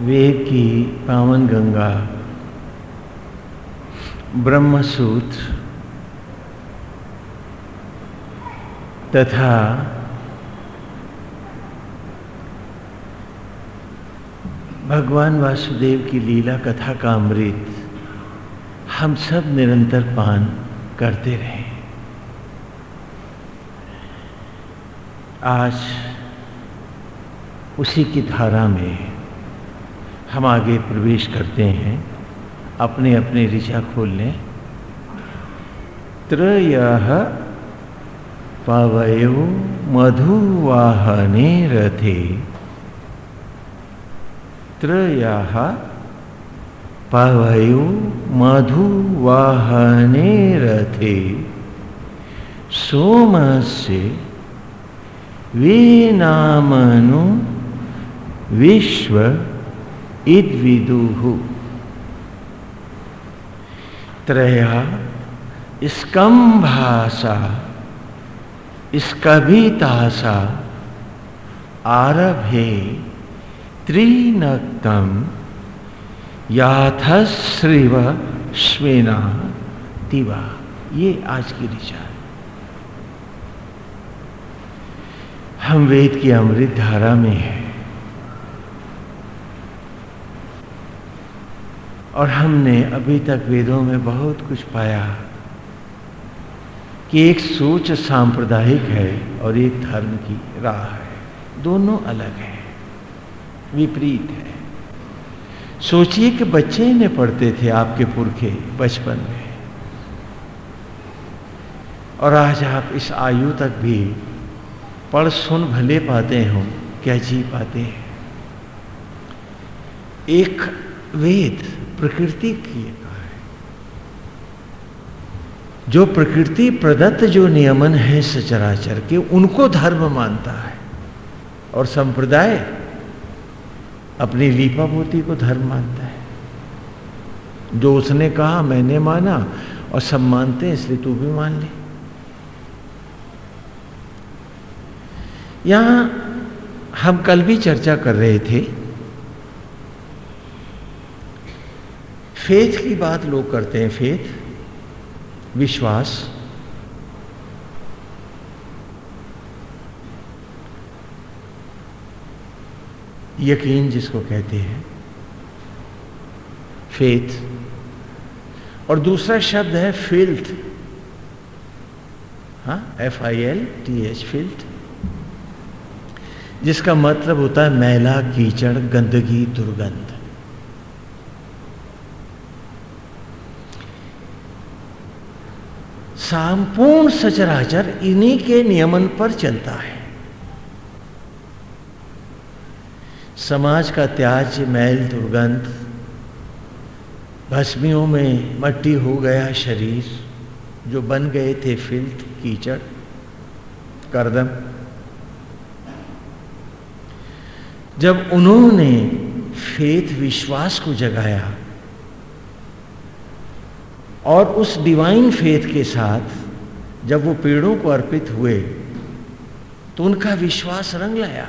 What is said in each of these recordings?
वेद की पावन गंगा ब्रह्मसूत्र तथा भगवान वासुदेव की लीला कथा का अमृत हम सब निरंतर पान करते रहे। आज उसी की धारा में हम आगे प्रवेश करते हैं। अपने अपने ऋषा खोल लें। त्रय पवयो मधुवाहने रथे। त्रय पवयो मधुवाहने रथे। सोमस्य वीनामनु विश्व इद्विदुः। त्रया स्कंभाषा स्कभितासा, आरभे त्रिनक्तम याथश्रिव स्वेना तिवा। ये आज की ऋचा हम वेद की अमृत धारा में हैं। और हमने अभी तक वेदों में बहुत कुछ पाया कि एक सोच सांप्रदायिक है और एक धर्म की राह है। दोनों अलग हैं, विपरीत है। सोचिए कि बच्चे ही ने पढ़ते थे आपके पुरखे बचपन में। और आज आप इस आयु तक भी पढ़ सुन भले पाते हो, क्या जी पाते हैं। एक वेद प्रकृति की है। जो प्रकृति प्रदत्त जो नियमन है सचराचर के, उनको धर्म मानता है। और संप्रदाय अपनी लीपा पोती को धर्म मानता है। जो उसने कहा, मैंने माना, और सब मानते हैं, इसलिए तू भी मान ले। यहाँ हम कल भी चर्चा कर रहे थे फेथ की बात लोग करते हैं फेथ विश्वास। यकीन जिसको कहते हैं फेथ और दूसरा शब्द है फिल्थ हाँ F I L T H filth जिसका मतलब होता है मैला, कीचड़, गंदगी, दुर्गंध। संपूर्ण सचराचर इन्हीं के नियमन पर चलता है। समाज का त्याज, मैल, दुर्गंध, भस्मियों में मट्टी हो गया शरीर, जो बन गए थे फिल्थ कीचड़, करदम। जब उन्होंने फेथ विश्वास को जगाया और उस डिवाइन फेथ के साथ जब वो पेड़ों को अर्पित हुए तो उनका विश्वास रंग लाया।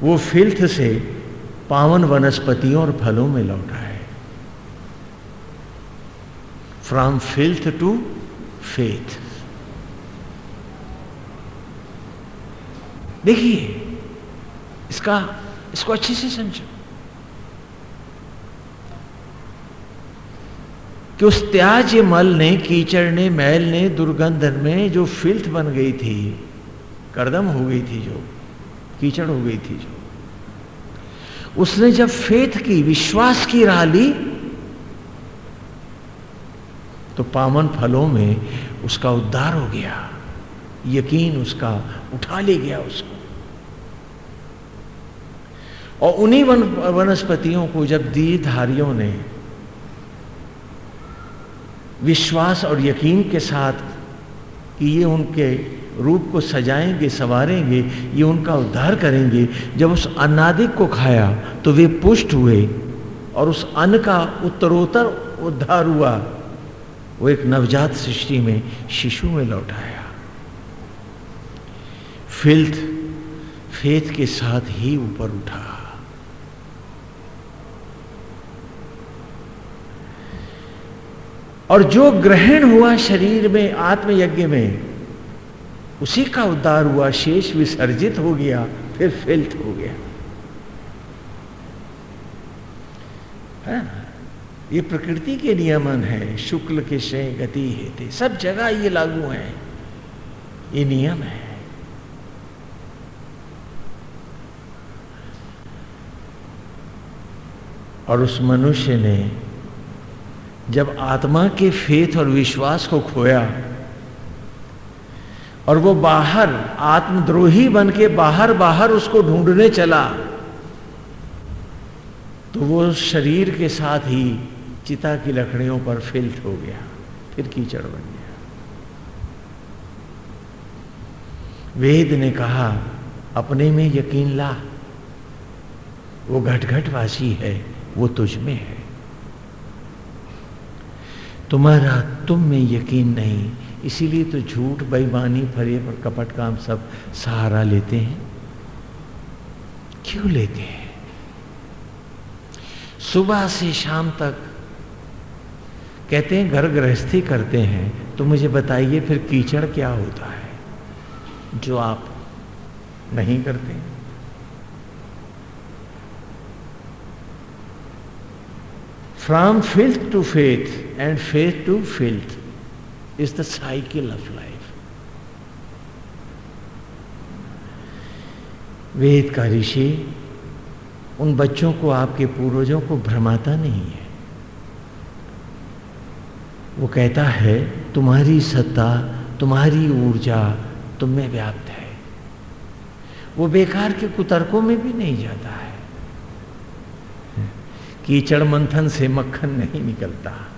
वो फिल्थ से पावन वनस्पतियों और फलों में लौटा है फ्रॉम फिल्थ टू फेथ देखिए, इसका, इसको अच्छे से समझो। कि उस त्याज मल ने, कीचड़ ने, मैल ने दुर्गंध में जो फिल्थ बन गई थी, करदम हो गई थी जो, कीचड़ हो गई थी जो, उसने जब फेथ की, विश्वास की राह ली तो पावन फलों में उसका उद्धार हो गया, यकीन उसका उठा ले गया उसको। और उन्हीं वन, वनस्पतियों को जब दी धारियों ने विश्वास और यकीन के साथ कि ये उनके रूप को सजाएँगे, संवारेंगे, ये उनका उद्धार करेंगे। जब उस अन्नादिक को खाया तो वे पुष्ट हुए और उस अन्न का उत्तरोत्तर उद्धार हुआ। वो एक नवजात सृष्टि में शिशु में लौटाया फिल्थ, फेथ के साथ ही ऊपर उठा। और जो ग्रहण हुआ शरीर में, आत्मयज्ञ में, उसी का उद्धार हुआ, शेष विसर्जित हो गया, फिर फिल्थ हो गया। है ना? ये प्रकृति के नियमन है, शुक्ल के शय गति हेते, सब जगह ये लागू है। ये नियम है। और उस मनुष्य ने जब आत्मा के फेथ और विश्वास को खोया और वो बाहर, आत्मद्रोही बन के बाहर बाहर उसको ढूँढने चला तो वो शरीर के साथ ही चिता की लकड़ियों पर फिल्ट हो गया, फिर कीचड़ बन गया। वेद ने कहा, अपने में यकीन ला, वो घट वासी है, वो तुझ में है। तुम्हारा तुम में यकीन नहीं। इसीलिए तो झूठ, बेईमानी, फरेब और कपट काम सब सहारा लेते हैं। क्यों लेते हैं? सुबह से शाम तक कहते हैं, घर गृहस्थी करते हैं। तो मुझे बताइए फिर कीचड़ क्या होता है जो आप नहीं करते? हैं From to faith and faith to filth is the cycle of life. वेद का ऋषि उन बच्चों को, आपके पूर्वजों को भ्रमाता नहीं है। वो कहता है, तुम्हारी सत्ता, तुम्हारी ऊर्जा तुम में व्याप्त है। वो बेकार के कुतर्कों में भी नहीं जाता है। कीचड़ मंथन से मक्खन नहीं निकलता।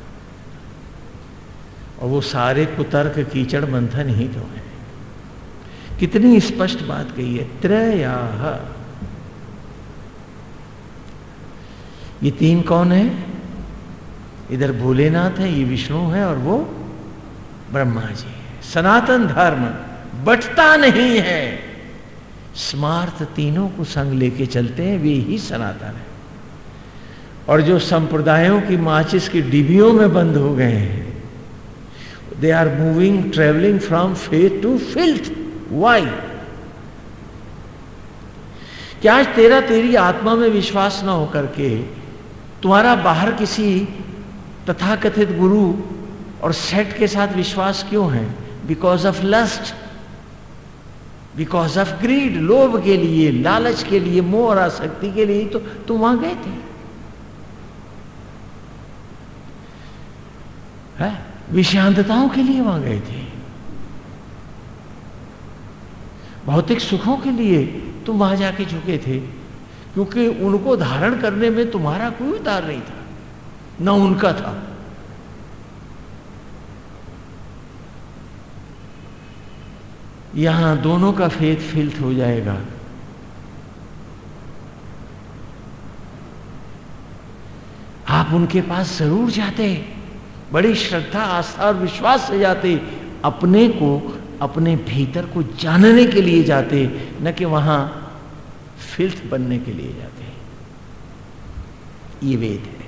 और वो सारे कुतर्क कीचड़ मंथन ही तो है। कितनी स्पष्ट बात कही है त्रया ये तीन कौन है? इधर भोलेनाथ है, ये विष्णु है और वो ब्रह्मा जी है। सनातन धर्म, बटता नहीं है। स्मार्थ तीनों को संग लेके चलते हैं, वे ही सनातन है। और जो संप्रदायों की माचिस की डिबियों में बंद हो गए हैं they are moving travelling from faith to filth why क्या आज तेरा तेरी आत्मा में विश्वास ना हो करके तुम्हारा बाहर किसी तथाकथित गुरु और सेट के साथ विश्वास क्यों है? Because of lust because of greed लोभ के लिए, लालच के लिए, मोह और आसक्ति के लिए तो तुम वहाँ गए थे। है? विषांतताओं के लिए वहाँ गए थे। भौतिक सुखों के लिए तुम वहाँ जाके झुके थे, क्योंकि उनको धारण करने में तुम्हारा कोई उतार नहीं था, न उनका था। यहाँ दोनों का फेथ फिल्थ हो जाएगा। आप उनके पास ज़रूर जाते। बड़ी श्रद्धा, आस्था और विश्वास से जाते, अपने को, अपने भीतर को जानने के लिए जाते, न कि वहाँ फिल्थ बनने के लिए जाते ये वेद है।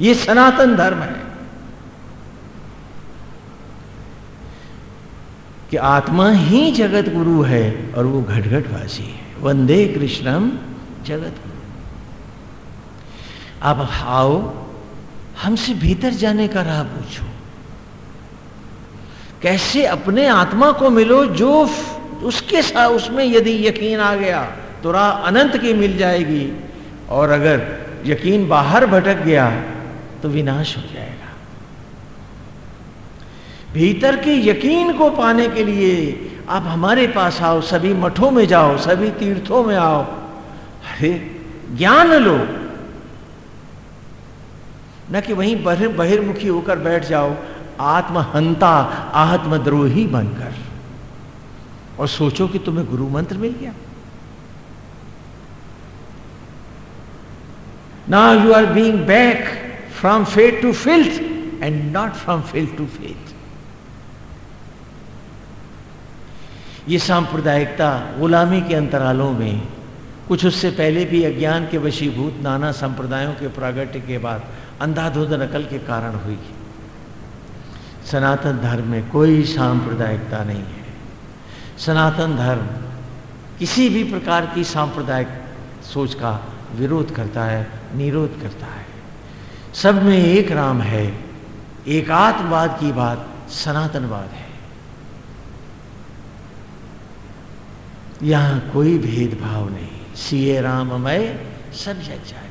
ये सनातन धर्म है कि आत्मा ही जगत गुरु है और वो घट वासी है। वंदे कृष्णम जगत गुरु। अब आओ हमसे भीतर जाने का राह पूछो। कैसे अपने आत्मा को मिलो जो उसके साथ उसमें यदि यकीन आ गया तो राह अनंत की मिल जाएगी। और अगर यकीन बाहर भटक गया तो विनाश हो जाएगा। भीतर के यकीन को पाने के लिए आप हमारे पास आओ, सभी मठों में जाओ, सभी तीर्थों में आओ। अरे, ज्ञान लो। न कि वहीं बहिर, बहिर्मुखी होकर बैठ जाओ। आत्महंता, आत्मद्रोही बनकर। और सोचो कि तुम्हें गुरु मंत्र मिल गया। Now you are being back from faith to filth and not from filth to faith ये सांप्रदायिकता गुलामी के अंतरालों में, कुछ उससे पहले भी अज्ञान के वशीभूत नाना संप्रदायों के प्रागट्य के बाद अंधाधुंध नकल के कारण हुई। सनातन धर्म में कोई सांप्रदायिकता नहीं है। सनातन धर्म किसी भी प्रकार की सांप्रदायिक सोच का विरोध करता है, निरोध करता है। सब में एक राम है, एकात्मवाद की बात सनातनवाद है। यहाँ कोई भेदभाव नहीं। सीए राममय सब जग जाने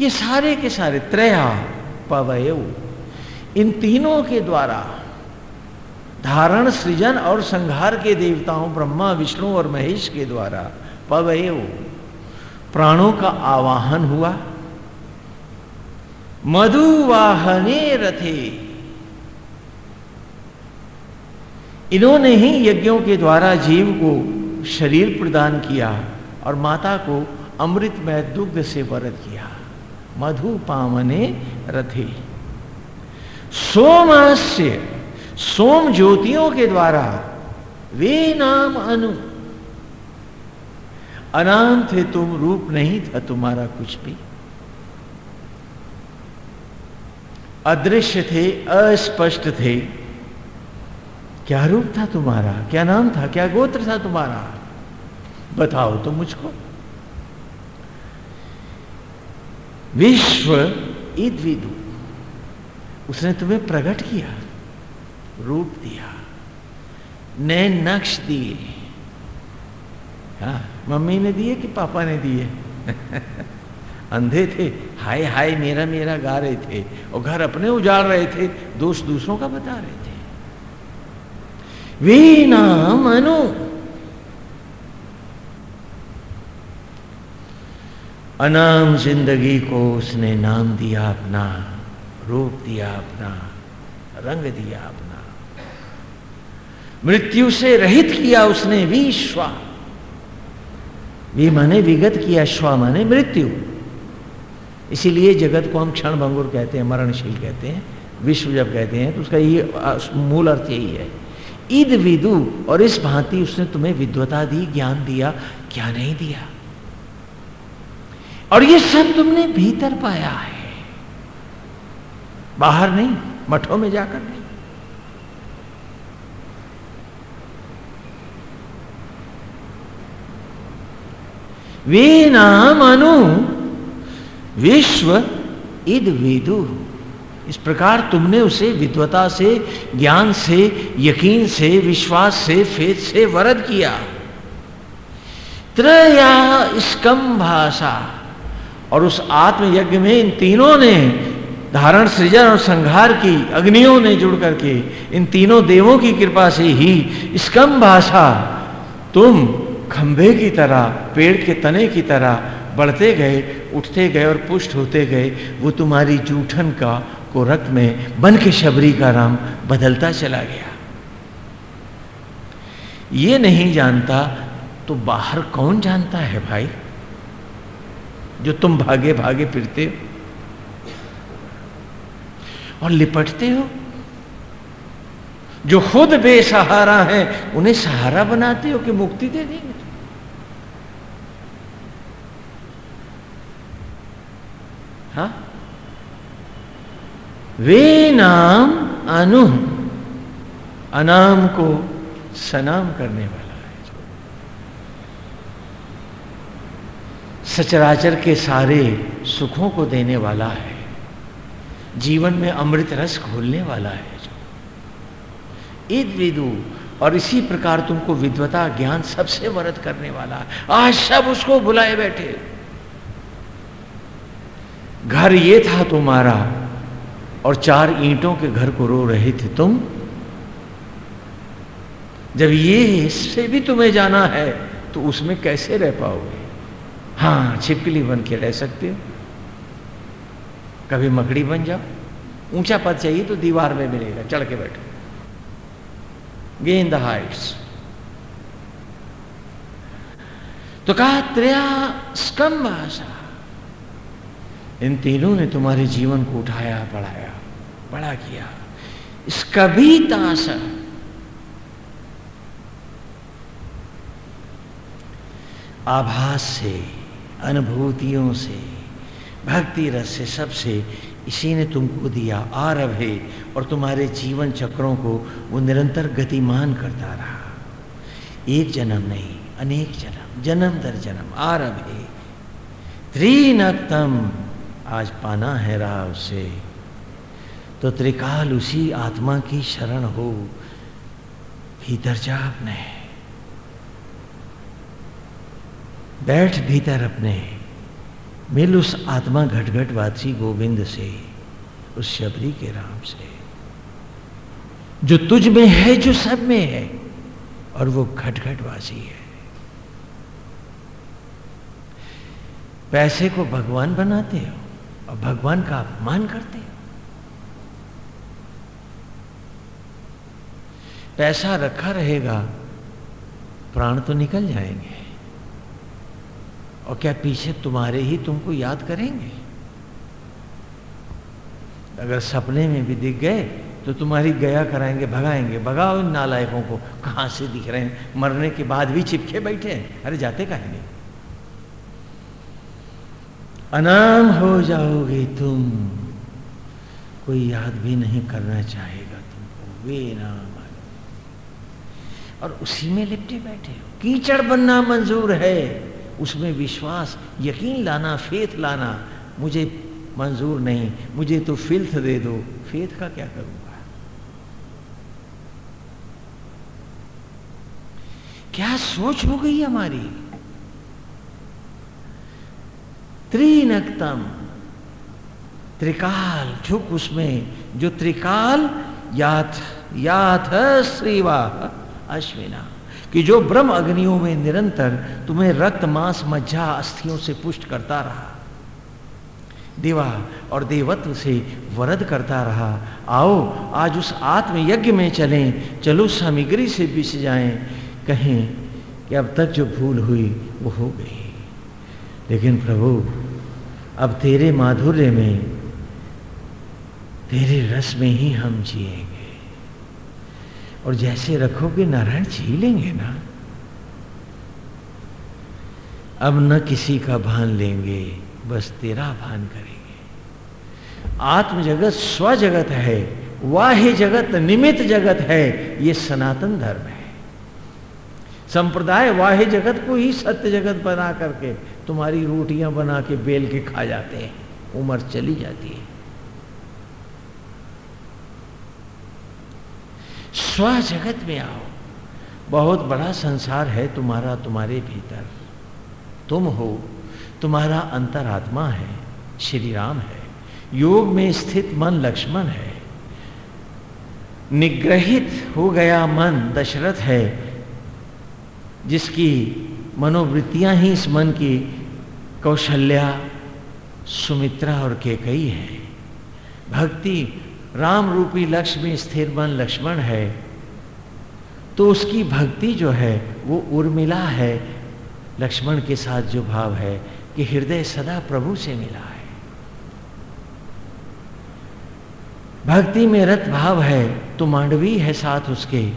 ये सारे के सारे त्रया पवय इन तीनों के द्वारा धारण सृजन और संहार के देवताओं, ब्रह्मा, विष्णु और महेश के द्वारा पवय प्राणों का आवाहन हुआ। मधुवाहने रथे। इन्होंने ही यज्ञों के द्वारा जीव को शरीर प्रदान किया और माता को अमृतमय दुग्ध से वरद किया। मधु पावने रथे। सोमस्य सोम ज्योतियों के द्वारा वे नाम अनु। अनाम थे तुम, रूप नहीं था तुम्हारा कुछ भी। अदृश्य थे, अस्पष्ट थे। क्या रूप था तुम्हारा? क्या नाम था? क्या गोत्र था तुम्हारा? बताओ तो मुझको। विश्व ईद उसने तुम्हें प्रकट किया, रूप दिया, नए नक्श दिए। हाँ मम्मी ने दिए कि पापा ने दिए? अंधे थे, हाय हाय, मेरा मेरा गा रहे थे और घर अपने उजाड़ रहे थे, दोष दूसरों का बता रहे थे। वे नाम अनु अनाम ज़िंदगी को उसने नाम दिया अपना, रूप दिया अपना, रंग दिया अपना। मृत्यु से रहित किया उसने विश्व। वी माने विगत किया श्वा, माने मृत्यु। इसीलिए जगत को हम क्षण भंगुर कहते हैं, मरणशील कहते हैं, विश्व जब कहते हैं तो उसका ये मूल अर्थ यही है। ईद विदु, और इस भांति उसने तुम्हें विद्वता दी, ज्ञान दिया, क्या नहीं दिया? और ये सब तुमने भीतर पाया है। बाहर नहीं, मठों में जाकर नहीं। वे नाम अनु, विश्व इद वेदु। इस प्रकार तुमने उसे विद्वता से, ज्ञान से, यकीन से, विश्वास से, फेद से वरद किया। त्रया स्कम भाषा और उस आत्मयज्ञ में इन तीनों ने धारण, सृजन और संहार की, अग्नियों ने जुड़ करके इन तीनों देवों की कृपा से ही स्कम भाषा, तुम खंभे की तरह, पेड़ के तने की तरह बढ़ते गए, उठते गए और पुष्ट होते गए। वो तुम्हारी जूठन का, को रक्त में बन के शबरी का राम बदलता चला गया। ये नहीं जानता तो बाहर कौन जानता है भाई? जो तुम भागे भागे फिरते हो। और लिपटते हो। जो खुद बेसहारा है, उन्हें सहारा बनाते हो कि मुक्ति दे देंगे। हाँ? वे नाम अनु, अनाम को सनाम करने वाला है सचराचर के सारे सुखों को देने वाला है। जीवन में अमृत रस घोलने वाला है। जो ईद विदु और इसी प्रकार तुमको विद्वता ज्ञान सबसे वरद करने वाला है। आज सब उसको बुलाए बैठे। घर ये था तुम्हारा और चार ईंटों के घर को रो रहे थे तुम। जब ये इससे भी तुम्हें जाना है तो उसमें कैसे रह पाओगे? हाँ छिपकली बन के रह सकते हो। कभी मकड़ी बन जाओ। ऊँचा पद चाहिए तो दीवार में मिलेगा, चढ़ के बैठो। गेन द हाइट्स तो कहा, त्रया स्कंभ आशा। इन तीनों ने तुम्हारे जीवन को उठाया, बढ़ाया, बड़ा किया। इसका भी ताश। आभास से अनुभूतियों से, भक्ति रस से सबसे इसी ने तुमको दिया आरभ है और तुम्हारे जीवन चक्रों को वो निरंतर गतिमान करता रहा। एक जन्म नहीं, अनेक जन्म जन्म दर जन्म आरभ है। त्रिनक्तम, आज पाना है रहा उसे तो त्रिकाल उसी आत्मा की शरण हो, भीतर जा अपने बैठ भीतर अपने, मिल उस आत्मा घटघट वासी गोविंद से, उस शबरी के राम से। जो तुझ में है, जो सब में है, और वो घटघट वासी है। पैसे को भगवान बनाते हो, और भगवान का अपमान करते हो। पैसा रखा रहेगा, प्राण तो निकल जाएँगे। और क्या पीछे तुम्हारे ही तुमको याद करेंगे? अगर सपने में भी दिख गए तो तुम्हारी गया कराएँगे, भगाएँगे। भगाओ इन नालायकों को। कहाँ से दिख रहे हैं? मरने के बाद भी चिपके बैठे हैं। अरे जाते कहेंगे नहीं अनाम हो जाओगे तुम। कोई याद भी नहीं करना चाहेगा तुमको। वे नाम और उसी में लिपटे बैठे हो। कीचड़ बनना मंजूर है। उसमें विश्वास, यकीन लाना फेथ लाना, मुझे मंजूर नहीं, मुझे तो फिल्थ दे दो। फेथ का क्या करूँगा? क्या सोच हो गई हमारी? त्रिनक्तम, त्रिकाल, झुक उसमें, जो त्रिकाल, याथ याथ श्रीवा अश्विना। कि जो ब्रह्म अग्नियों में निरंतर तुम्हें रक्त, मांस, मज्जा, अस्थियों से पुष्ट करता रहा। देवा और देवत्व से वरद करता रहा। आओ, आज उस आत्म यज्ञ में चलें। चलो, सामग्री से बिछ जाएँ। कहें कि अब तक जो भूल हुई, वो हो गई। लेकिन प्रभु, अब तेरे माधुर्य में, तेरे रस में ही हम जिएँगे। और जैसे रखोगे नारायण जी लेंगे ना। अब न किसी का भान लेंगे, बस तेरा भान करेंगे। आत्म जगत स्व जगत है वाह्य जगत निमित जगत है, ये सनातन धर्म है। संप्रदाय वाह्य जगत को ही सत्य जगत बना करके तुम्हारी रोटियाँ बना के बेल के खा जाते हैं, उम्र चली जाती है। स्व जगत में आओ। बहुत बड़ा संसार है तुम्हारा तुम्हारे भीतर। तुम हो, तुम्हारा अंतरात्मा है, श्री राम है। योग में स्थित मन लक्ष्मण है। निग्रहित हो गया मन दशरथ है, जिसकी मनोवृत्तियाँ ही इस मन की कौशल्या सुमित्रा और केकई है। भक्ति राम रूपी लक्ष्य में स्थिर मन लक्ष्मण है। तो उसकी भक्ति जो है, वो उर्मिला है, लक्ष्मण के साथ जो भाव है कि हृदय सदा प्रभु से मिला है। भक्ति में रत भाव है तो मांडवी है साथ उसके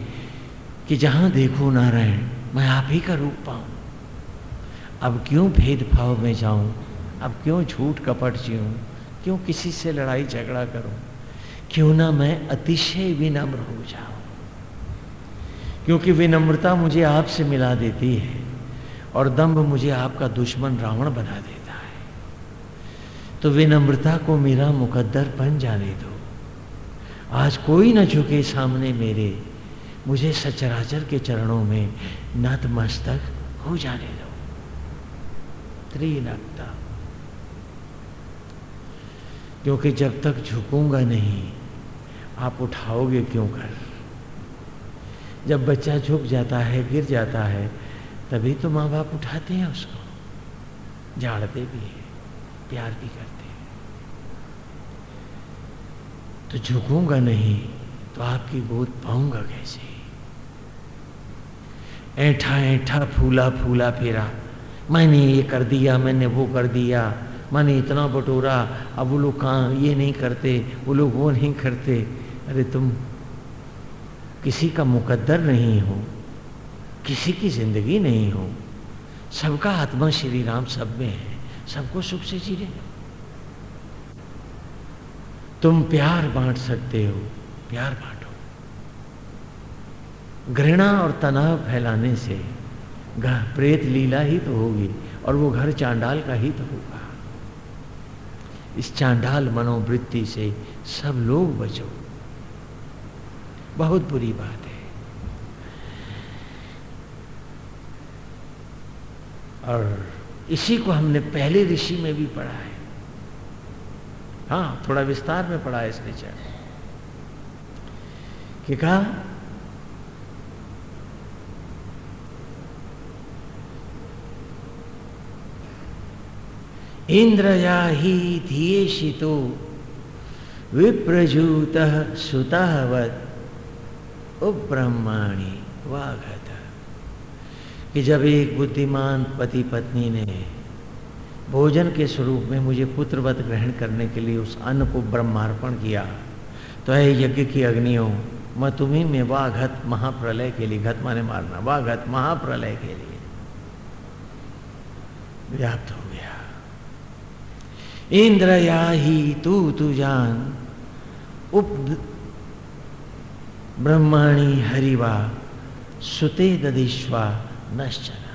कि जहाँ देखो नारायण, मैं आप ही का रूप पाऊँ। अब क्यों भेदभाव में जाऊँ? अब क्यों झूठ कपट जीऊं? क्यों किसी से लड़ाई झगड़ा करूँ? क्यों ना मैं अतिशय विनम्र हो जाऊँ? क्योंकि विनम्रता मुझे आपसे मिला देती है और दम्भ मुझे आपका दुश्मन रावण बना देता है। तो विनम्रता को मेरा मुकद्दर बन जाने दो। आज कोई न झुके सामने मेरे, मुझे सचराचर के चरणों में नतमस्तक हो जाने दो। त्रिनकता क्योंकि जब तक झुकूँगा नहीं, आप उठाओगे क्यों कर? जब बच्चा झुक जाता है, गिर जाता है, तभी तो माँ बाप उठाते हैं उसको। झाड़ते भी हैं, प्यार भी करते हैं। तो झुकूँगा नहीं तो आपकी गोद पाऊँगा कैसे? ऐठा ऐठा फूला फूला फेरा, मैंने ये कर दिया, मैंने वो कर दिया, मैंने इतना बटोरा, अब वो लोग कहाँ, ये नहीं करते, वो लोग वो नहीं करते। अरे तुम किसी का मुकद्दर नहीं हो, किसी की ज़िंदगी नहीं हो, सबका आत्मा श्री राम सब में है, सबको सुख से जी रहे तुम प्यार बांट सकते हो, प्यार बांटो। घृणा और तनाव फैलाने से प्रेत लीला ही तो होगी और वो घर चांडाल का ही तो होगा। इस चांडाल मनोवृत्ति से सब लोग बचो। बहुत बुरी बात है। और इसी को हमने पहले ऋषि में भी पढ़ा है। हाँ थोड़ा विस्तार में पढ़ा है इस विचार कि कहा, इंद्रया ही धियेशितो विप्रजूत सुतावत उपब्रह्माणी वाघत कि जब एक बुद्धिमान पति पत्नी ने भोजन के स्वरूप में मुझे पुत्रवत ग्रहण करने के लिए उस अन्न को ब्रह्मार्पण किया तो है यज्ञ की अग्नियों, मैं तुम्ही में वाघत महाप्रलय के लिए, घत माने मारना, वाघत महाप्रलय के लिए व्याप्त हो गया। इंद्र या ही तू तू जान उप ब्रह्माणी हरिवा, सुते ददिश्वा नश्चना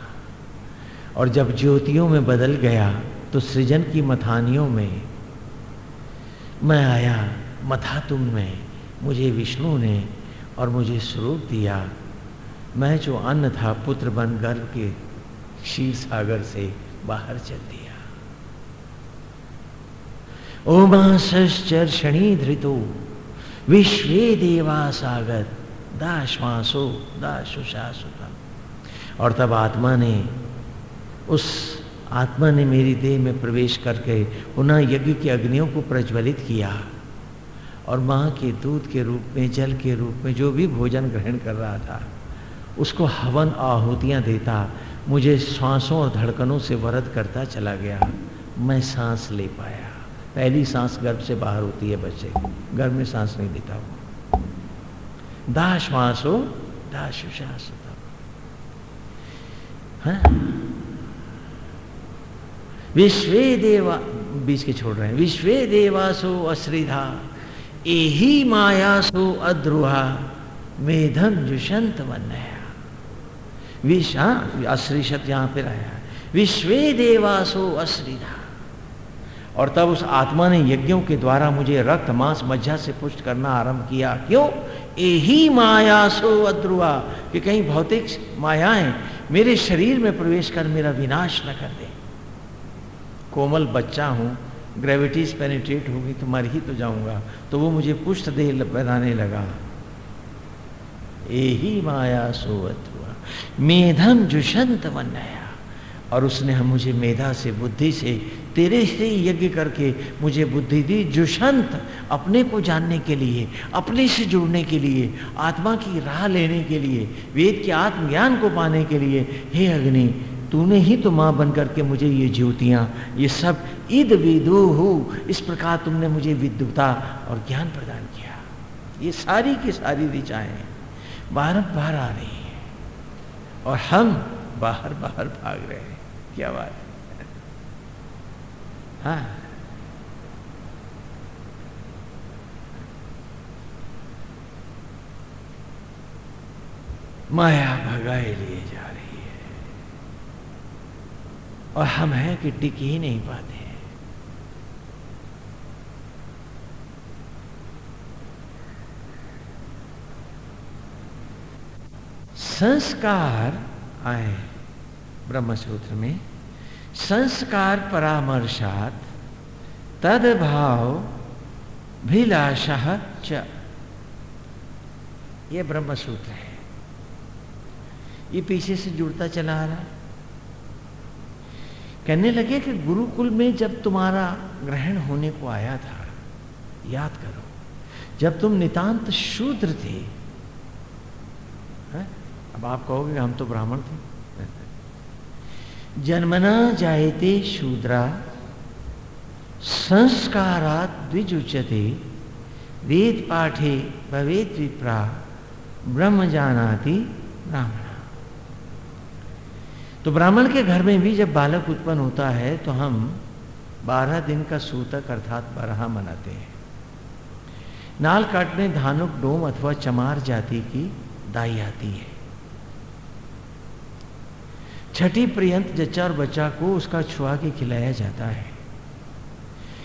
और जब ज्योतियों में बदल गया तो सृजन की मथानियों में मैं आया, मथा तुम में, मुझे विष्णु ने और मुझे स्वरूप दिया। मैं जो अन्न था, पुत्र बन गर्भ के क्षीर सागर से बाहर चल दिया। ओमाश्चर्षणी धृतो विश्वे देवासागत दाश्वासो, दाशुशासुतम। और तब आत्मा ने, उस आत्मा ने मेरी देह में प्रवेश करके पुनः यज्ञ की अग्नियों को प्रज्वलित किया। और माँ के दूध के रूप में, जल के रूप में जो भी भोजन ग्रहण कर रहा था, उसको हवन आहुतियाँ देता, मुझे श्वासों और धड़कनों से वरद करता चला गया। मैं सांस ले पाया। पहली सांस गर्भ से बाहर होती है बच्चे की। गर्भ में सांस नहीं देता वो। श्वास हो दाश श्वास हाँ? विश्वे देवा बीच के छोड़ रहे हैं। विश्वे देवासो अश्रिधा एही मायासो अद्रुहा मेधम जुषंत वन्नया विश्व हाँ, अश्री शब्द यहाँ पर आया विश्व देवासो अश्रिधा। और तब उस आत्मा ने यज्ञों के द्वारा मुझे रक्त, मांस, मज्जा से पुष्ट करना आरंभ किया। क्यों? यही माया सो अद्रुआ कि कहीं भौतिक मायाएँ मेरे शरीर में प्रवेश कर मेरा विनाश न कर दे। कोमल बच्चा हूँ, ग्रेविटीज पेनिट्रेट होगी तो मर ही तो जाऊँगा। तो वो मुझे पुष्ट दे बनाने लगा। यही माया सो अद्रुआ मेधम जुषंत वन्नया और उसने हम मुझे मेधा से, बुद्धि से तेरे से यज्ञ करके मुझे बुद्धि दी जुशंत अपने को जानने के लिए, अपने से जुड़ने के लिए, आत्मा की राह लेने के लिए, वेद के आत्मज्ञान को पाने के लिए, हे अग्नि, तूने ही तो माँ बन करके मुझे ये ज्योतियाँ, ये सब ईद विदु हो, इस प्रकार तुमने मुझे विद्युता और ज्ञान प्रदान किया। ये सारी की सारी ऋचाएँ बारम्बार आ रही हैं और हम बाहर बाहर भाग रहे हैं। क्या बात है? हाँ। माया भगाए लिए जा रही है। और हम हैं कि टिक ही नहीं पाते संस्कार आए ब्रह्मसूत्र में। संस्कार परामर्शात तद भाव भिलाषा च। ये ब्रह्मसूत्र है। ये पीछे से जुड़ता चला आ रहा कहने लगे कि गुरुकुल में जब तुम्हारा ग्रहण होने को आया था, याद करो, जब तुम नितांत शूद्र थे, है? अब आप कहोगे हम तो ब्राह्मण थे। जन्मना जायते शूद्रा, संस्कारात द्विजुचते वेद पाठे भवेद विप्रा, ब्रह्म जानाति ब्राह्मण। तो ब्राह्मण के घर में भी जब बालक उत्पन्न होता है तो हम बारह दिन का सूतक अर्थात बारह मनाते हैं। नाल काटने धानुक डोम अथवा चमार जाति की दाई आती है। छठी पर्यंत जच्चा और बच्चा को उसका छुआ के खिलाया जाता है।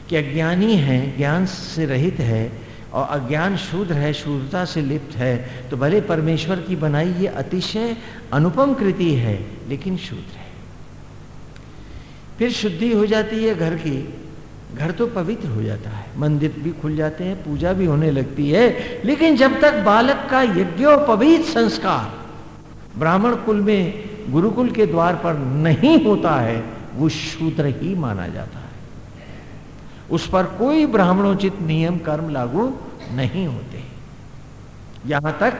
कि अज्ञानी है, ज्ञान से रहित है और अज्ञान शूद्र है, शूद्रता से लिप्त है तो भले परमेश्वर की बनाई ये अतिशय अनुपम कृति है, लेकिन शूद्र है। फिर शुद्धि हो जाती है घर की। घर तो पवित्र हो जाता है। मंदिर भी खुल जाते हैं, पूजा भी होने लगती है, लेकिन जब तक बालक का यज्ञोपवीत संस्कार ब्राह्मण कुल में गुरुकुल के द्वार पर नहीं होता है, वो शूद्र ही माना जाता है। उस पर कोई ब्राह्मणोचित नियम, कर्म लागू नहीं होते। यहाँ तक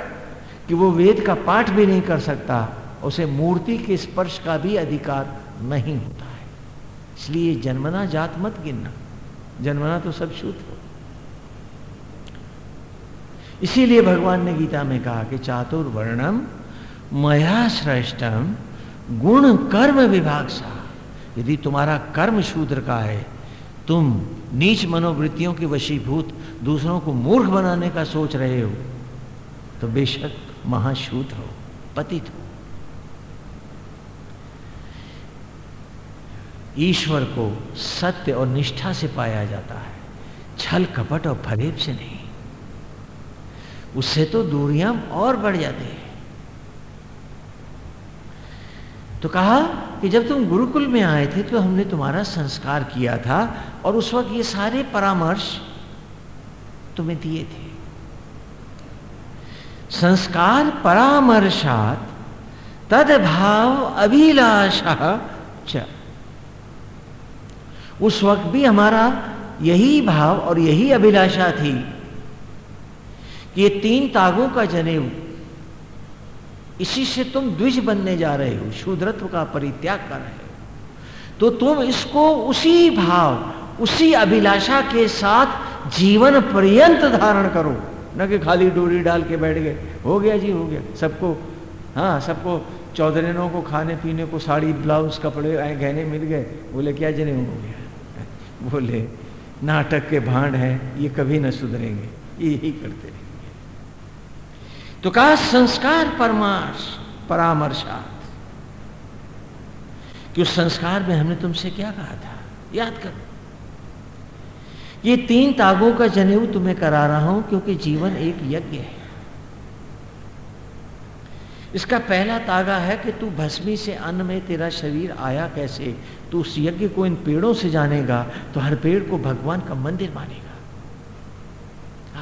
कि वो वेद का पाठ भी नहीं कर सकता, उसे मूर्ति के स्पर्श का भी अधिकार नहीं होता है। इसलिए जन्मना जात मत गिनना। जन्मना तो सब शूद्र हो। इसीलिए भगवान ने गीता में कहा कि चातुर्वर्णम मया श्रेष्ठम गुण कर्म विभाग सा। यदि तुम्हारा कर्म शूद्र का है, तुम नीच मनोवृत्तियों के वशीभूत दूसरों को मूर्ख बनाने का सोच रहे हो तो बेशक महाशूद्र हो, पतित हो। ईश्वर को सत्य और निष्ठा से पाया जाता है, छल कपट और फरेब से नहीं। उससे तो दूरियाँ और बढ़ जाती है। तो कहा कि जब तुम गुरुकुल में आए थे तो हमने तुम्हारा संस्कार किया था और उस वक्त ये सारे परामर्श तुम्हें दिए थे। संस्कार परामर्शात तद भाव अभिलाषा च। उस वक्त भी हमारा यही भाव और यही अभिलाषा थी कि ये तीन तागों का जनेऊ इसी से तुम द्विज बनने जा रहे हो, शूद्रत्व का परित्याग कर रहे हो। तो तुम इसको उसी भाव, उसी अभिलाषा के साथ जीवन पर्यंत धारण करो। न कि खाली डोरी डाल के बैठ गए, हो गया जी, हो गया। सबको हाँ सबको चौधरीनों को खाने पीने को साड़ी, ब्लाउज, कपड़े, आए, गहने मिल गए। बोले, क्या जने हो गया? बोले, नाटक के भांड हैं, ये कभी न सुधरेंगे यही करते रहेंगे तो कहा, संस्कार परमार्श, परामर्शात। कि उस संस्कार में हमने तुमसे क्या कहा था? याद करो। ये तीन तागों का जनेऊ तुम्हें करा रहा हूँ, क्योंकि जीवन एक यज्ञ है। इसका पहला तागा है कि तू भस्मी से अन्न में तेरा शरीर आया कैसे? तू उस यज्ञ को इन पेड़ों से जानेगा तो हर पेड़ को भगवान का मंदिर मानेगा।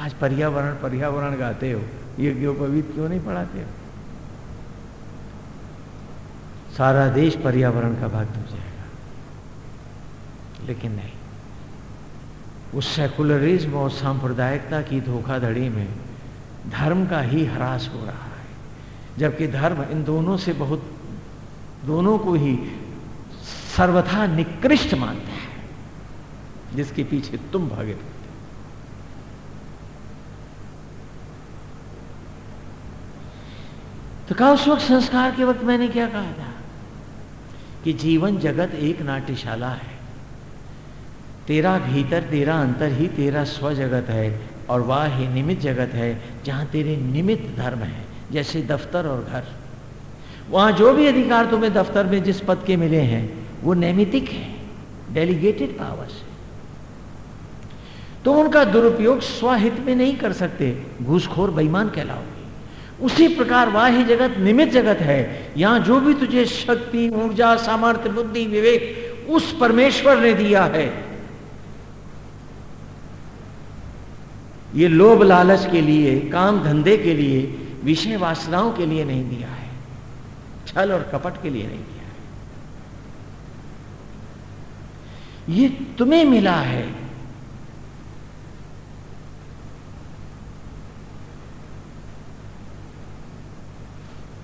आज पर्यावरण पर्यावरण गाते हो। यज्ञोपवीत क्यों नहीं पढ़ाते? सारा देश पर्यावरण का भक्त हो जाएगा। लेकिन नहीं। उस सेकुलरिज्म और सांप्रदायिकता की धोखाधड़ी में धर्म का ही ह्रास हो रहा है। जबकि धर्म इन दोनों से बहुत, दोनों को ही सर्वथा निकृष्ट मानता है, जिसके पीछे तुम भागे थे तो कहा, उस वक्त संस्कार के वक्त मैंने क्या कहा था? कि जीवन जगत एक नाट्यशाला है। तेरा भीतर तेरा अंतर ही तेरा स्व जगत है और वह ही निमित जगत है, जहाँ तेरे निमित धर्म है, जैसे दफ्तर और घर। वहाँ जो भी अधिकार तुम्हें दफ्तर में जिस पद के मिले हैं, वो नैमितिक है डेलीगेटेड पावर्स है। तो उनका दुरुपयोग स्वहित में नहीं कर सकते, घूसखोर, बेईमान कहलाओगे। उसी प्रकार वाह्य जगत निमित जगत है। यहाँ जो भी तुझे शक्ति, ऊर्जा, सामर्थ्य, बुद्धि, विवेक, उस परमेश्वर ने दिया है। ये लोभ लालच के लिए, काम धंधे के लिए, विषय वासनाओं के लिए नहीं दिया है। छल और कपट के लिए नहीं दिया है। ये तुम्हें मिला है।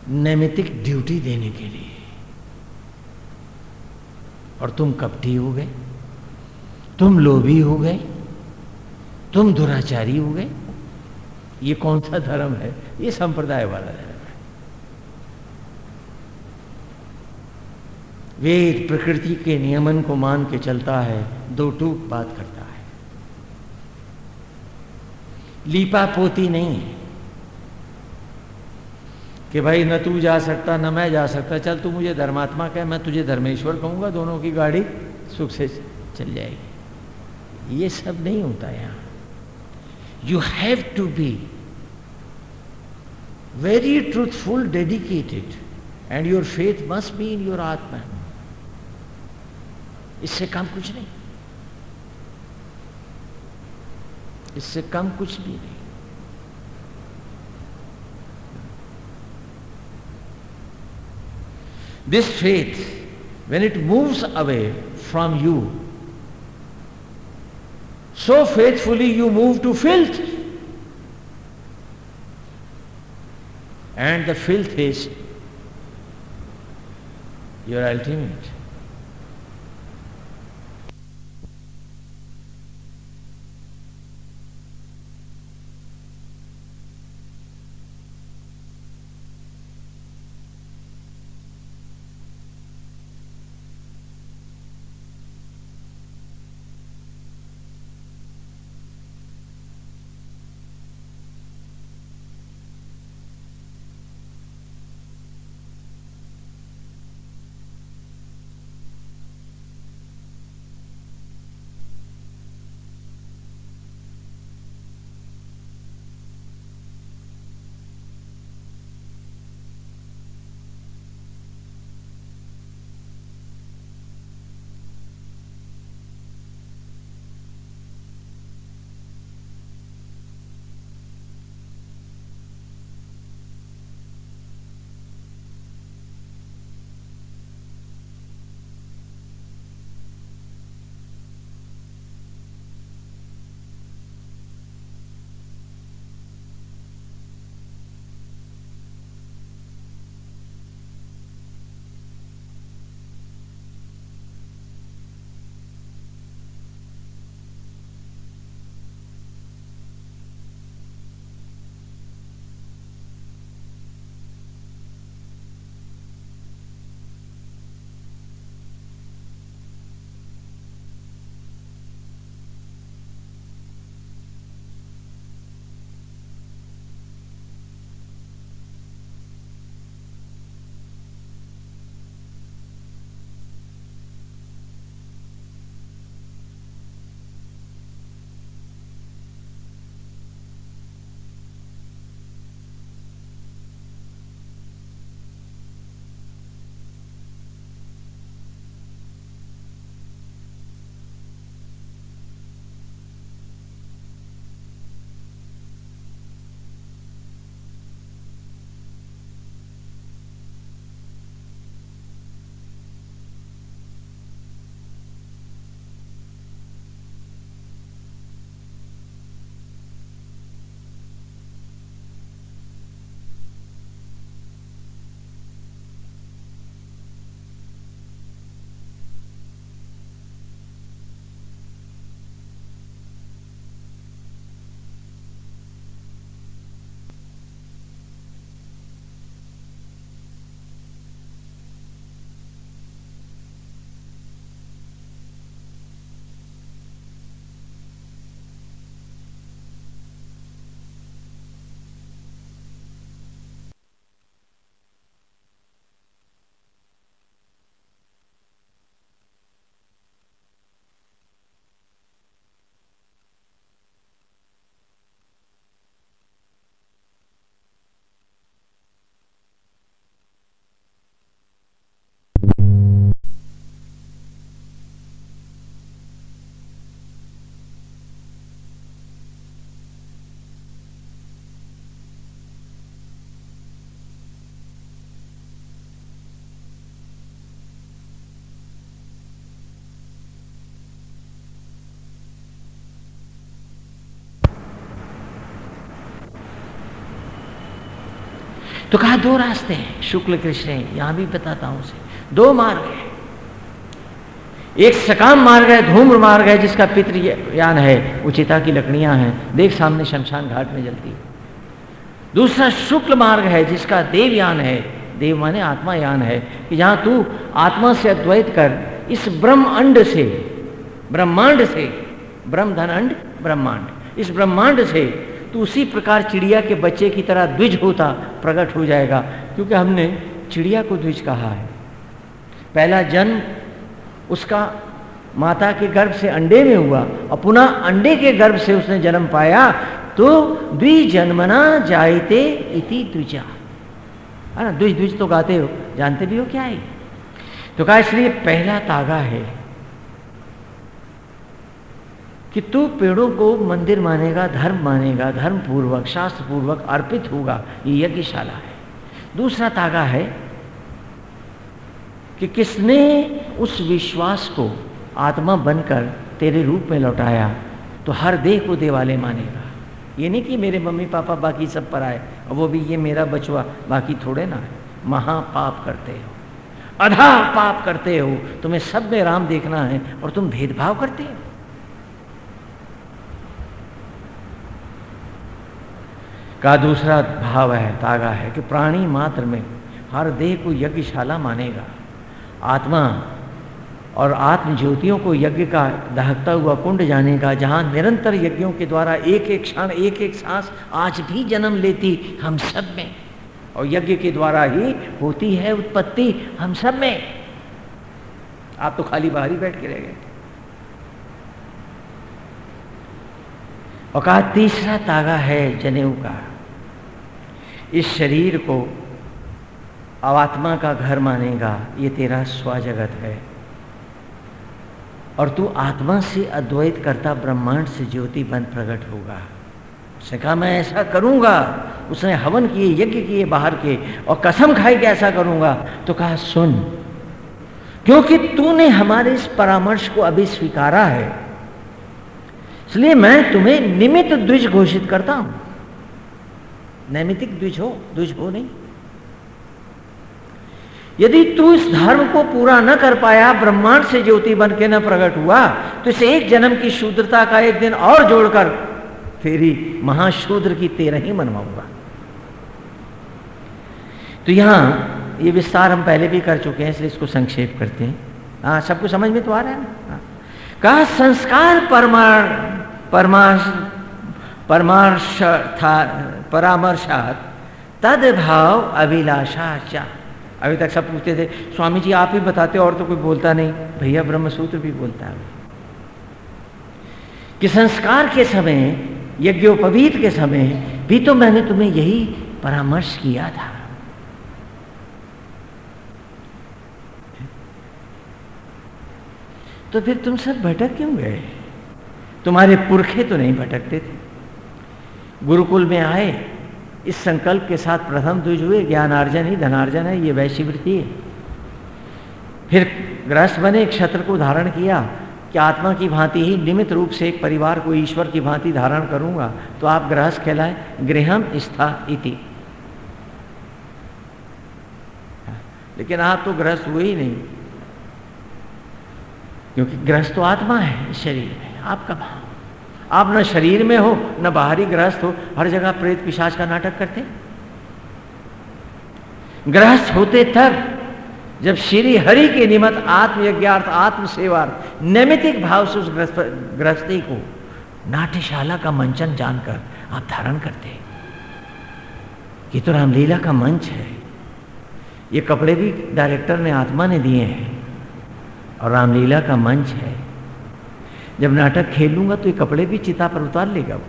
नैमितिक ड्यूटी देने के लिए। और तुम कपटी हो गए, तुम लोभी हो गए, तुम दुराचारी हो गए। ये कौन सा धर्म है? ये संप्रदाय वाला धर्म है। वेद प्रकृति के नियमन को मान के चलता है, दो टूक बात करता है। लीपा पोती नहीं है। कि भाई न तू जा सकता, न मैं जा सकता, चल तू मुझे धर्मात्मा कह, मैं तुझे धर्मेश्वर कहूँगा, दोनों की गाड़ी सुख से चल जाएगी। ये सब नहीं होता यहाँ। You have to be very truthful dedicated and your faith must be in your atma. इससे कम कुछ नहीं। इससे कम कुछ भी नहीं। This faith, when it moves away from you, so faithfully you move to filth. And the filth is your ultimate. तो कहा, दो रास्ते हैं शुक्ल कृष्ण यहाँ भी बताता हूँ उसे। दो मार्ग है। एक सकाम मार्ग है, धूम्र मार्ग है, जिसका पितृयान है, उचिता की लकड़ियाँ हैं देख सामने शमशान घाट में जलती है। दूसरा शुक्ल मार्ग है, जिसका देवयान है, देव माने आत्मा यान है, कि जहाँ तू आत्मा से अद्वैत कर, इस ब्रह्म अंड से, ब्रह्मांड से ब्रह्म धन अंड ब्रह्मांड, इस ब्रह्मांड से तो उसी प्रकार चिड़िया के बच्चे की तरह द्विज होता, प्रकट हो जाएगा, क्योंकि हमने चिड़िया को द्विज कहा है। पहला जन्म उसका माता के गर्भ से अंडे में हुआ, और पुनः अंडे के गर्भ से उसने जन्म पाया तो द्विजन्मना जायते इति द्विजा। है ना? द्विज द्विज तो गाते हो, जानते भी हो क्या है? तो कहा, इसलिए पहला तागा है। कि तू पेड़ों को मंदिर मानेगा, धर्म मानेगा धर्म पूर्वक शास्त्र पूर्वक अर्पित होगा। ये यज्ञशाला है। दूसरा तागा है कि किसने उस विश्वास को आत्मा बनकर तेरे रूप में लौटाया तो हर देह को देवालय मानेगा। ये नहीं कि मेरे मम्मी पापा बाकी सब पर आए और वो भी ये मेरा बचवा, बाकी थोड़े ना है। महापाप करते हो। अधा पाप करते हो। तुम्हें सब में राम देखना है और तुम भेदभाव करते हो। का दूसरा भाव है, तागा है कि प्राणी मात्र में हर देह को यज्ञशाला मानेगा। आत्मा और आत्म ज्योतियों को यज्ञ का दहकता हुआ कुंड जाने का जहाँ निरंतर यज्ञों के द्वारा एक एक क्षण एक एक सांस आज भी जन्म लेती हम सब में। और यज्ञ के द्वारा ही होती है उत्पत्ति हम सब में। आप तो खाली बाहर ही बैठ के रह गए। और कहा, तीसरा तागा है जनेऊ का। इस शरीर को अवात्मा का घर मानेगा, ये तेरा स्वजगत है। और तू आत्मा से अद्वैत करता ब्रह्मांड से ज्योति बन प्रकट होगा। उसने कहा, मैं ऐसा करूँगा। उसने हवन किए, यज्ञ किए, बाहर के, और कसम खाई कि ऐसा करूँगा। तो कहा, सुन, क्योंकि तूने हमारे इस परामर्श को अभी स्वीकारा है, इसलिए मैं तुम्हें निमित्त द्विज घोषित करता हूँ। नैमितिक द्विज हो द्विज हो नहीं। यदि तू इस धर्म को पूरा न कर पाया, ब्रह्मांड से ज्योति बन के न प्रकट हुआ तो इस एक जन्म की शूद्रता का एक दिन और जोड़कर तेरी महाशूद्र की तेरह ही मनवाऊँगा। तो यहाँ ये विस्तार हम पहले भी कर चुके हैं, इसलिए इसको संक्षेप करते हैं। हाँ सबको समझ में तो आ रहा है ना? हाँ। कहा, संस्कार परमार परमाश परमार्श था परामर्शात। तद भाव अभिलाषा चा। अभी तक सब पूछते थे, स्वामी जी, आप ही बताते और तो कोई बोलता नहीं। भैया ब्रह्मसूत्र भी बोलता है। कि संस्कार के समय, यज्ञोपवीत के समय भी तो मैंने तुम्हें यही परामर्श किया था। तो फिर तुम सब भटक क्यों गए? तुम्हारे पुरखे तो नहीं भटकते थे। गुरुकुल में आए, इस संकल्प के साथ प्रथम द्विज हुए, ज्ञानार्जन ही धनार्जन है, ये वैश्यवृत्ति है। फिर ग्रस्त बने क्षत्र को धारण किया, कि आत्मा की भांति ही निमित रूप से एक परिवार को ईश्वर की भांति धारण करूँगा तो आप ग्रहस्थ कहलाए, गृहम स्था इति। लेकिन आप तो ग्रस्त हुए ही नहीं, क्योंकि ग्रस्त तो आत्मा है शरीर में आपका भाव आप ना शरीर में हो, ना बाहरी ग्रस्त हो, हर जगह प्रेत पिशाच का नाटक करते ग्रस्त होते तब जब श्री हरि के निमित्त आत्मयज्ञार्थ आत्म सेवार्थ नैमितिक भाव से उस ग्रस्ती को नाट्यशाला का मंचन जानकर आप धारण करते ये तो रामलीला का मंच है। ये कपड़े भी डायरेक्टर ने आत्मा ने दिए हैं और रामलीला का मंच है। जब नाटक खेलूँगा तो ये कपड़े भी चिता पर उतार लेगा वो।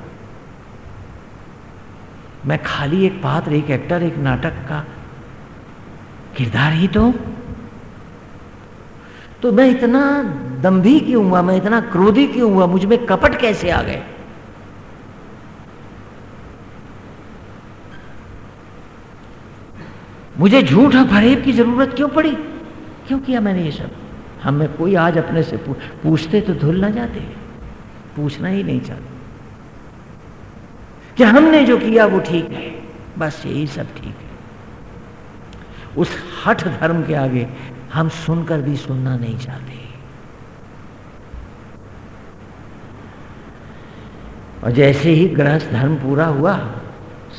मैं खाली एक पात्र, एक एक्टर, एक नाटक का किरदार ही तो तो मैं इतना दम्भी क्यों हुआ? मैं इतना क्रोधी क्यों हुआ? मुझमें कपट कैसे आ गए? मुझे झूठ और फरेब की ज़रूरत क्यों पड़ी? क्यों किया मैंने ये सब? हमें कोई आज अपने से पूछ पूछते तो धुल ना जाते। पूछना ही नहीं चाहते। कि हमने जो किया वो ठीक है, बस यही सब ठीक है। उस हठ धर्म के आगे हम सुनकर भी सुनना नहीं चाहते। और जैसे ही गृहस्थ धर्म पूरा हुआ,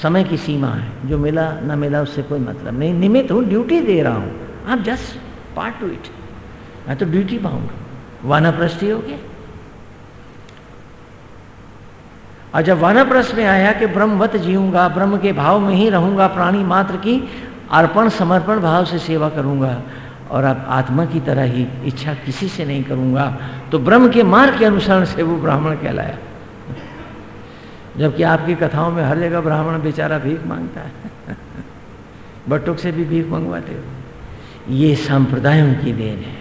समय की सीमा है, जो मिला, ना मिला, उससे कोई मतलब नहीं। निमित हूँ, ड्यूटी दे रहा हूँ। आप जस्ट पार्ट टू इट। मैं तो ड्यूटी पाऊँगा वानाप्रस्थी हो गया। और जब वानप्रस में आया कि ब्रह्मवत जीऊँगा, ब्रह्म के भाव में ही रहूँगा, प्राणी मात्र की अर्पण, समर्पण भाव से सेवा करूँगा, और अब आत्मा की तरह ही इच्छा किसी से नहीं करूँगा तो ब्रह्म के मार्ग के अनुसार से वो ब्राह्मण कहलाया। जबकि आपकी कथाओं में हर जगह ब्राह्मण बेचारा भीख माँगता है। बटुक से भी भीख मंगवाते हो। ये संप्रदायों की देन है।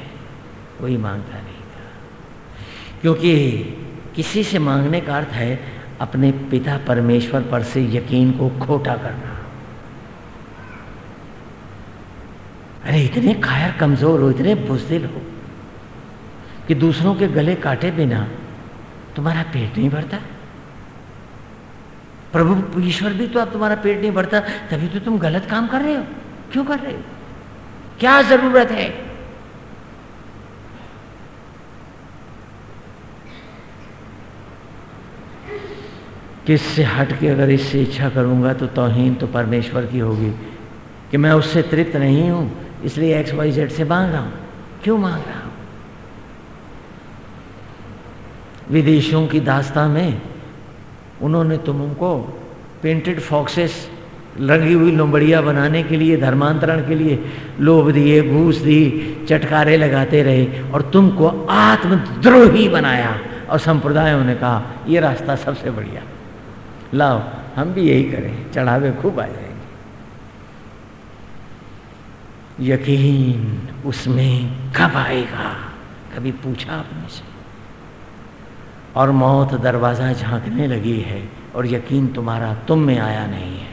कोई माँगता नहीं था। क्योंकि किसी से मांगने का अर्थ है अपने पिता परमेश्वर पर से यकीन को खोटा करना। अरे, इतने कायर कमज़ोर हो, इतने बुजदिल हो कि दूसरों के गले काटे बिना तुम्हारा पेट नहीं भरता। प्रभु ईश्वर भी तो अब तुम्हारा पेट नहीं भरता, तभी तो तुम गलत काम कर रहे हो। क्यों कर रहे हो? क्या ज़रूरत है? किससे हट के अगर इससे इच्छा करूँगा तो तोहीन तो परमेश्वर की होगी कि मैं उससे तृप्त नहीं हूँ, इसलिए एक्स वाई जेड से मांग रहा हूँ। क्यों मांग रहा हूँ? विदेशों की दास्ता में उन्होंने तुमको पेंटेड फॉक्सेस रंगी हुई लोमड़िया बनाने के लिए, धर्मांतरण के लिए लोभ दिए, घूस दी, चटकारे लगाते रहे और तुमको आत्मद्रोही बनाया। और संप्रदायों ने कहा यह रास्ता सबसे बढ़िया लाओ, हम भी यही करें, चढ़ावे खूब आ जाएँगे। यकीन उसमें कब आएगा? कभी पूछा आपने से? और मौत दरवाज़ा झांकने लगी है और यकीन तुम्हारा तुम में आया नहीं है।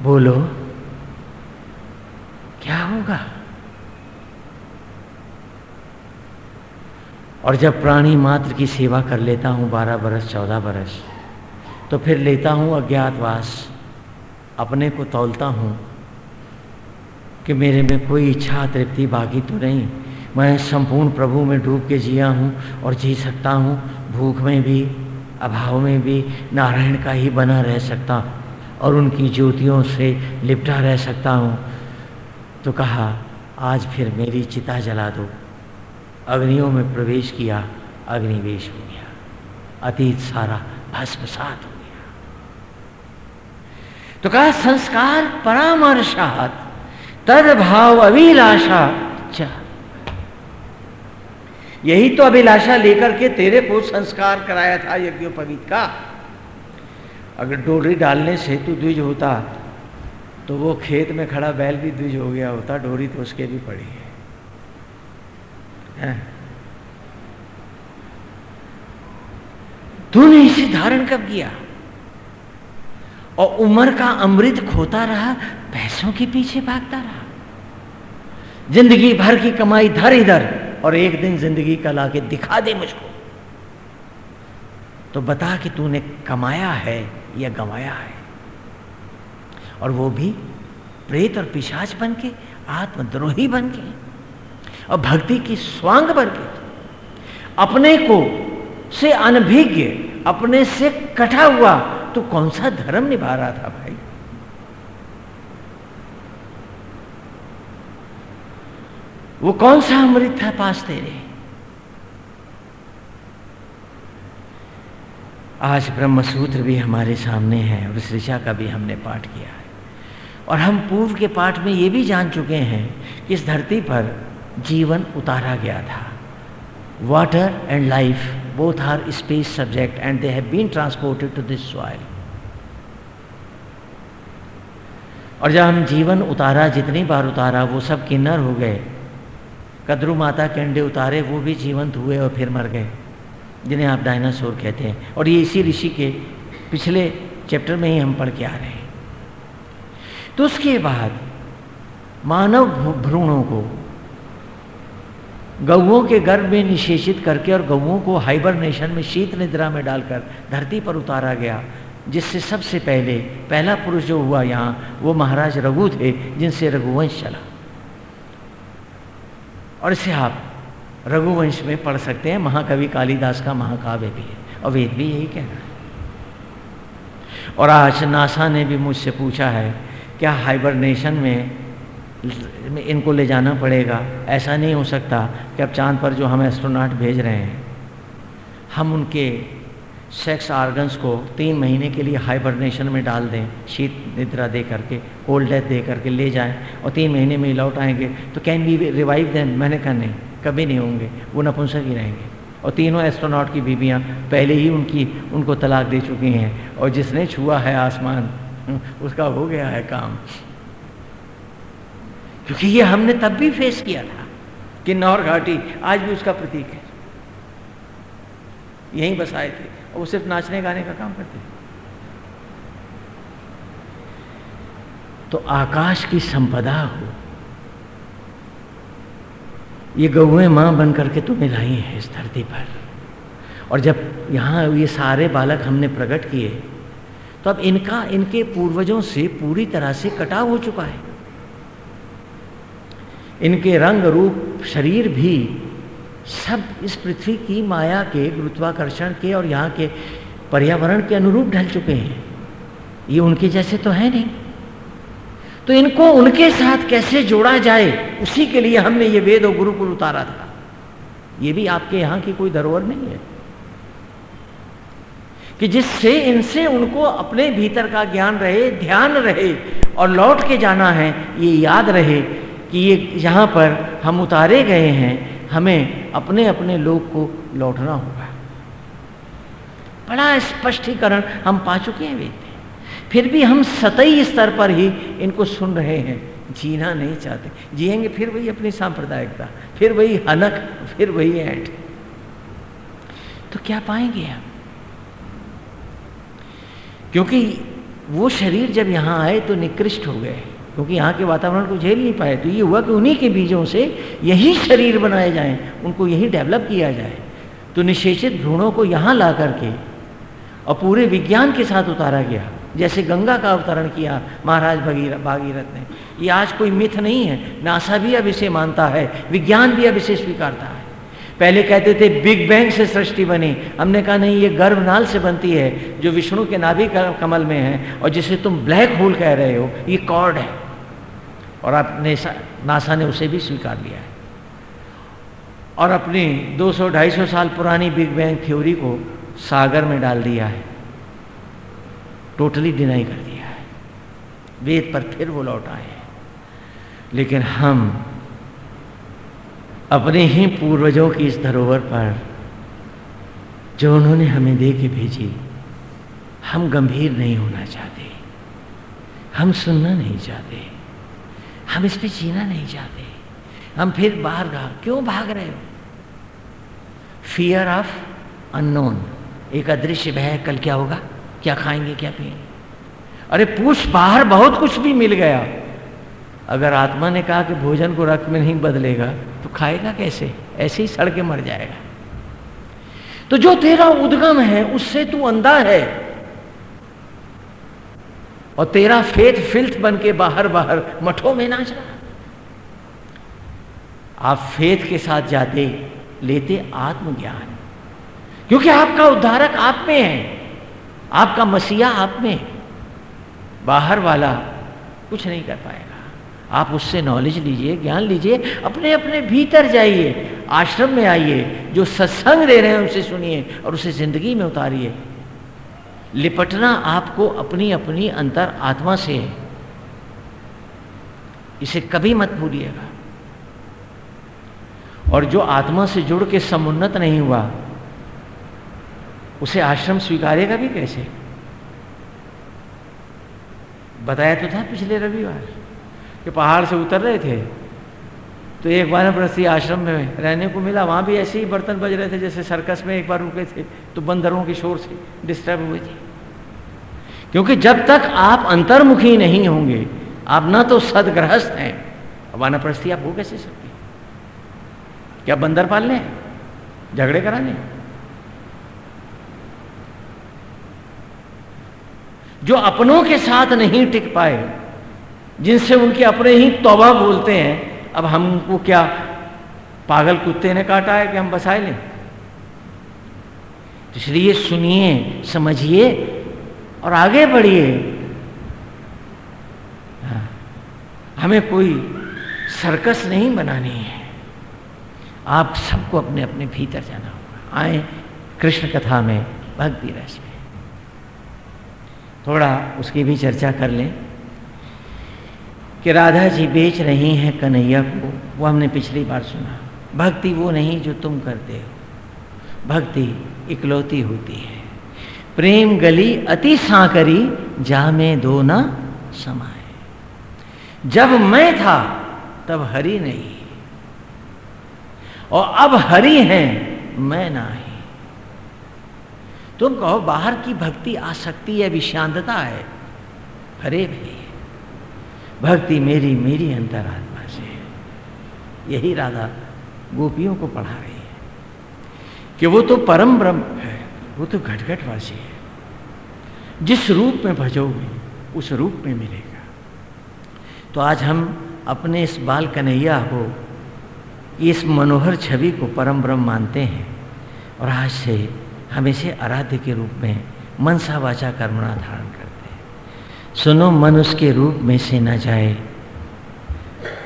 बोलो, क्या होगा? और जब प्राणी मात्र की सेवा कर लेता हूँ बारह बरस, चौदह बरस तो फिर लेता हूँ अज्ञातवास। अपने को तोलता हूँ कि मेरे में कोई इच्छा तृप्ति बाकी तो नहीं। मैं संपूर्ण प्रभु में डूब के जिया हूँ और जी सकता हूँ। भूख में भी, अभाव में भी नारायण का ही बना रह सकता और उनकी ज्योतियों से लिपटा रह सकता हूँ। तो कहा, आज फिर मेरी चिता जला दो। अग्नियों में प्रवेश किया, अग्निवेश हो गया। अतीत सारा भस्मसात हो गया। तो कहा, संस्कार परामर्शात तद भाव अभिलाषा यही तो अभिलाषा लेकर के तेरे को संस्कार कराया था यज्ञोपवीत का। अगर डोरी डालने से तू द्विज होता तो वो खेत में खड़ा बैल भी द्विज हो गया होता, डोरी तो उसके भी पड़ी है। तूने इसे धारण कब किया? और उम्र का अमृत खोता रहा, पैसों के पीछे भागता रहा। ज़िंदगी भर की कमाई धर इधर, और एक दिन ज़िंदगी का लाके दिखा दे मुझको। तो बता कि तूने कमाया है या गंवाया है? और वो भी प्रेत और पिशाच बन के आत्मद्रोही बन के और भक्ति की स्वांग बन के अपने को से अनभिज्ञ, अपने से कटा हुआ तो कौन सा धर्म निभा रहा था भाई? वो कौन सा अमृत था पास तेरे? आज ब्रह्म सूत्र भी हमारे सामने है, और ऋषा का भी हमने पाठ किया है। और हम पूर्व के पाठ में ये भी जान चुके हैं कि इस धरती पर जीवन उतारा गया था। Water and life both are space subject and they have been transported to this soil और जब हम जीवन उतारा, जितनी बार उतारा, वो सब किन्नर हो गए। कद्रू माता के अंडे उतारे, वो भी जीवंत हुए और फिर मर गए, जिन्हें आप डायनासोर कहते हैं। और ये इसी ऋषि के पिछले चैप्टर में ही हम पढ़ के आ रहे हैं। तो उसके बाद मानव भ्रूणों को गौओं के गर्भ में निषेचित करके और गौओं को हाइबरनेशन में शीत निद्रा में डालकर धरती पर उतारा गया, जिससे सबसे पहले, पहला पुरुष जो हुआ यहाँ, वो महाराज रघु थे, जिनसे रघुवंश चला। और इसे आप रघुवंश में पढ़ सकते हैं, महाकवि कालिदास का महाकाव्य भी है, और वेद भी यही कह रहा है। और आज नासा ने भी मुझसे पूछा है, क्या हाइबरनेशन में इनको ले जाना पड़ेगा। ऐसा नहीं हो सकता कि अब चाँद पर जो हम एस्ट्रोनॉट भेज रहे हैं, हम उनके सेक्स आर्गन्स को तीन महीने के लिए हाइबरनेशन में डाल दें, शीत निद्रा दे करके कोल्ड डेथ दे करके ले जाएँ और तीन महीने में लौट आएँगे। तो कैन वी रिवाइव देम मैंने कहा नहीं, कभी नहीं होंगे, वो नपुंसक ही रहेंगे। और तीनों एस्ट्रोनॉट की बीबियाँ पहले ही उनकी, उनको तलाक दे चुकी हैं और जिसने छुआ है आसमान, उसका हो गया है काम। क्योंकि ये हमने तब भी फेस किया था किन्नौर घाटी आज भी उसका प्रतीक है। यहीं बसाए थे। और वो सिर्फ़ नाचने गाने का काम करते तो आकाश की संपदा हो। ये गौएँ माँ बन करके तुम्हें लाई हैं इस धरती पर। और जब यहाँ ये सारे बालक हमने प्रकट किए तो अब इनका, इनके पूर्वजों से पूरी तरह से कटाव हो चुका है। इनके रंग रूप शरीर भी सब इस पृथ्वी की माया के गुरुत्वाकर्षण के और यहाँ के पर्यावरण के अनुरूप ढल चुके हैं। ये उनके जैसे तो है नहीं। तो इनको उनके साथ कैसे जोड़ा जाए, उसी के लिए हमने ये वेद और गुरुकुल उतारा था। ये भी आपके यहाँ की कोई धरोहर नहीं है। कि जिससे इनसे उनको अपने भीतर का ज्ञान रहे, ध्यान रहे और लौट के जाना है, ये याद रहे कि ये यहाँ पर हम उतारे गए हैं, हमें अपने अपने लोग को लौटना होगा। बड़ा स्पष्टीकरण हम पा चुके हैं वेद फिर भी हम सतही स्तर पर ही इनको सुन रहे हैं। जीना नहीं चाहते। जिएँगे, फिर वही अपनी सांप्रदायिकता, फिर वही हनक, फिर वही ऐठ। तो क्या पाएँगे हम क्योंकि वो शरीर जब यहाँ आए तो निकृष्ट हो गए। क्योंकि यहाँ के वातावरण को झेल नहीं पाए। तो ये हुआ कि उन्हीं के बीजों से यही शरीर बनाए जाएँ, उनको यही डेवलप किया जाए। तो निशेषित भ्रूणों को यहाँ ला करके और पूरे विज्ञान के साथ उतारा गया। जैसे गंगा का अवतरण किया महाराज भागीरथ ने। ये आज कोई मिथ नहीं है। नासा भी अब इसे मानता है, विज्ञान भी अब इसे स्वीकारता है। पहले कहते थे, बिग बैंग से सृष्टि बनी। हमने कहा, नहीं, ये गर्भनाल से बनती है, जो विष्णु के नाभि कमल में है, और जिसे तुम ब्लैक होल कह रहे हो, ये कॉर्ड है। और आपने नासा ने उसे भी स्वीकार लिया है। और अपनी 200-250 साल पुरानी बिग बैंग थ्योरी को सागर में डाल दिया है। टोटली डिनाई कर दिया है। वेद पर फिर वो लौट आए हैं। लेकिन हम अपने ही पूर्वजों की इस धरोहर पर जो उन्होंने हमें दे के भेजी, हम गंभीर नहीं होना चाहते। हम सुनना नहीं चाहते। हम इस पर जीना नहीं चाहते। हम फिर बाहर गा क्यों भाग रहे हो? फियर ऑफ़ अननोन एक अदृश्य भय कल क्या होगा? क्या खाएँगे, क्या पिएँगे? अरे पूछ, बाहर बहुत कुछ भी मिल गया। अगर आत्मा ने कहा कि भोजन को रक्त में नहीं बदलेगा तो खाएगा कैसे? ऐसे ही सड़ के मर जाएगा। तो जो तेरा उद्गम है, उससे तू अंधा है। और तेरा फेथ फिल्थ बन के बाहर बाहर मठों में नाच रहा। आप फेथ के साथ जाते, लेते आत्मज्ञान। क्योंकि आपका उद्धारक आप में है। आपका मसीहा आप में। बाहर वाला कुछ नहीं कर पाएगा। आप उससे नॉलेज लीजिए, ज्ञान लीजिए अपने अपने भीतर जाइए, आश्रम में आइए, जो सत्संग दे रहे हैं उसे सुनिए और उसे ज़िंदगी में उतारिए। लिपटना आपको अपनी अपनी अंतर आत्मा से है। इसे कभी मत भूलिएगा। और जो आत्मा से जुड़ के समुन्नत नहीं हुआ, उसे आश्रम स्वीकारेगा भी कैसे? बताया तो था पिछले रविवार। कि पहाड़ से उतर रहे थे। तो एक बार प्रस्थी आश्रम में रहने को मिला। वहाँ भी ऐसे ही बर्तन बज रहे थे जैसे सर्कस में एक बार रुके थे तो बंदरों के शोर से डिस्टर्ब हुए थे। क्योंकि जब तक आप अंतर्मुखी नहीं होंगे, आप ना तो सदग्रहस्थ हैं। वानप्रस्थी आप हो कैसे सकते क्या बंदर पालने झगड़े कराने जो अपनों के साथ नहीं टिक पाए जिनसे उनके अपने ही तौबा बोलते हैं अब हमको क्या पागल कुत्ते ने काटा है कि हम बसाए लें? तो इसलिए सुनिए समझिए और आगे बढ़िए। हाँ, हमें कोई सर्कस नहीं बनानी है। आप सबको अपने अपने भीतर जाना होगा। आए कृष्ण कथा में भक्ति रस में। थोड़ा उसकी भी चर्चा कर लें। कि राधा जी बेच रही हैं कन्हैया को, वो हमने पिछली बार सुना। भक्ति वो नहीं जो तुम करते हो। भक्ति इकलौती होती है। प्रेम गली अति सांकरी जा में दो न समाए जब मैं था, तब हरि नहीं। और अब हरि हैं, मैं ना ही तुम कहो, बाहर की भक्ति आसक्ति है विशांतता है। हरे भाई। भक्ति मेरी मेरी अंतरात्मा से है। यही राधा गोपियों को पढ़ा रही है कि वो तो परम ब्रह्म है, वो तो घट घट वासी है। जिस रूप में भजोगे, उस रूप में मिलेगा। तो आज हम अपने इस बाल कन्हैया को, इस मनोहर छवि को परम ब्रह्म मानते हैं और आज से हम इसे आराध्य के रूप में मनसा वाचा कर्मणा धारण करते हैं। सुनो मन उसके रूप में से न जाए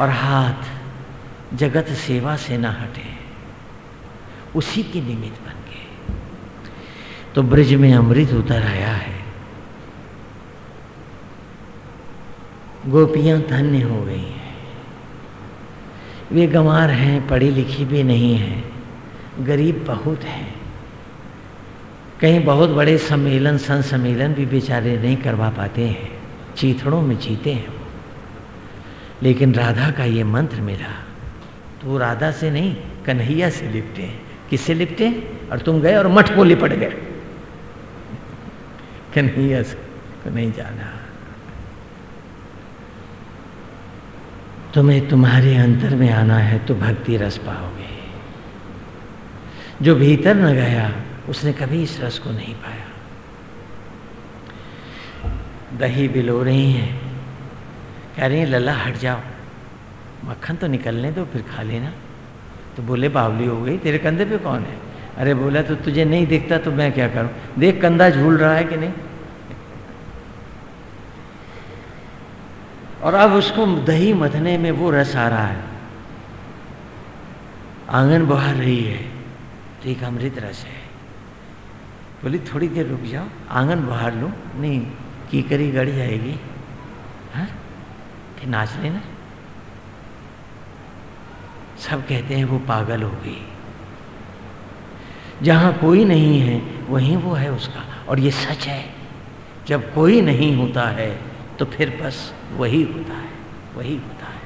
और हाथ जगत सेवा से न हटे। उसी के निमित्त बन गए। तो ब्रिज में अमृत उतर आया है। गोपियाँ धन्य हो गई हैं। वे गंवार हैं, पढ़ी लिखी भी नहीं है। गरीब बहुत हैं। कहीं बहुत बड़े सम्मेलन सन सम्मेलन भी बेचारे नहीं करवा पाते हैं। चीथड़ों में जीते हैं वो। लेकिन राधा का ये मंत्र मिला तो वो राधा से नहीं, कन्हैया से लिपटे हैं। किससे लिपटे और तुम गए और मठ को लिपट गए। कन्हैया से नहीं जाना। तुम्हें तुम्हारे अंतर में आना है तो भक्ति रस पाओगे। जो भीतर न गया, उसने कभी इस रस को नहीं पाया। दही बिलो रही हैं। कह रही हैं, लल्ला, हट जाओ। मक्खन तो निकलने दो फिर खा लेना। तो बोले, बावली हो गई, तेरे कंधे पे कौन है? अरे बोला तो तुझे नहीं दिखता तो मैं क्या करूँ? देख, कंधा झूल रहा है कि नहीं? और अब उसको दही मथने में वो रस आ रहा है। आँगन बहा रही है तो एक अमृत रस है। बोली, थोड़ी देर रुक जाओ, आँगन बहार लो। नहीं कीकरी गड़ जाएगी हाँ? नाच लेना। सब कहते हैं वो पागल हो गई। जहाँ कोई नहीं है, वहीं वो है उसका। और ये सच है, जब कोई नहीं होता है तो फिर बस वही होता है, वही होता है।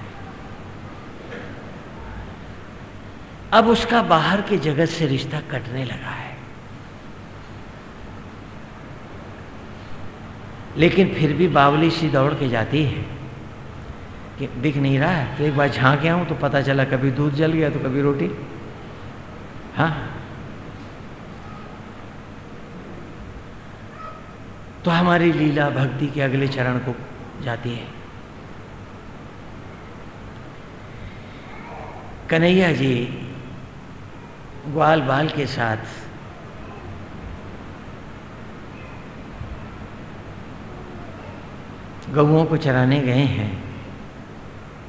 अब उसका बाहर के जगत से रिश्ता कटने लगा है। लेकिन फिर भी बावली सी दौड़ के जाती है। कि दिख नहीं रहा है। तो एक बार झाँक आऊँ तो पता चला कभी दूध जल गया तो कभी रोटी। हाँ। तो हमारी लीला भक्ति के अगले चरण को जाती है। कन्हैया जी ग्वाल बाल के साथ गऊओं को चराने गए हैं।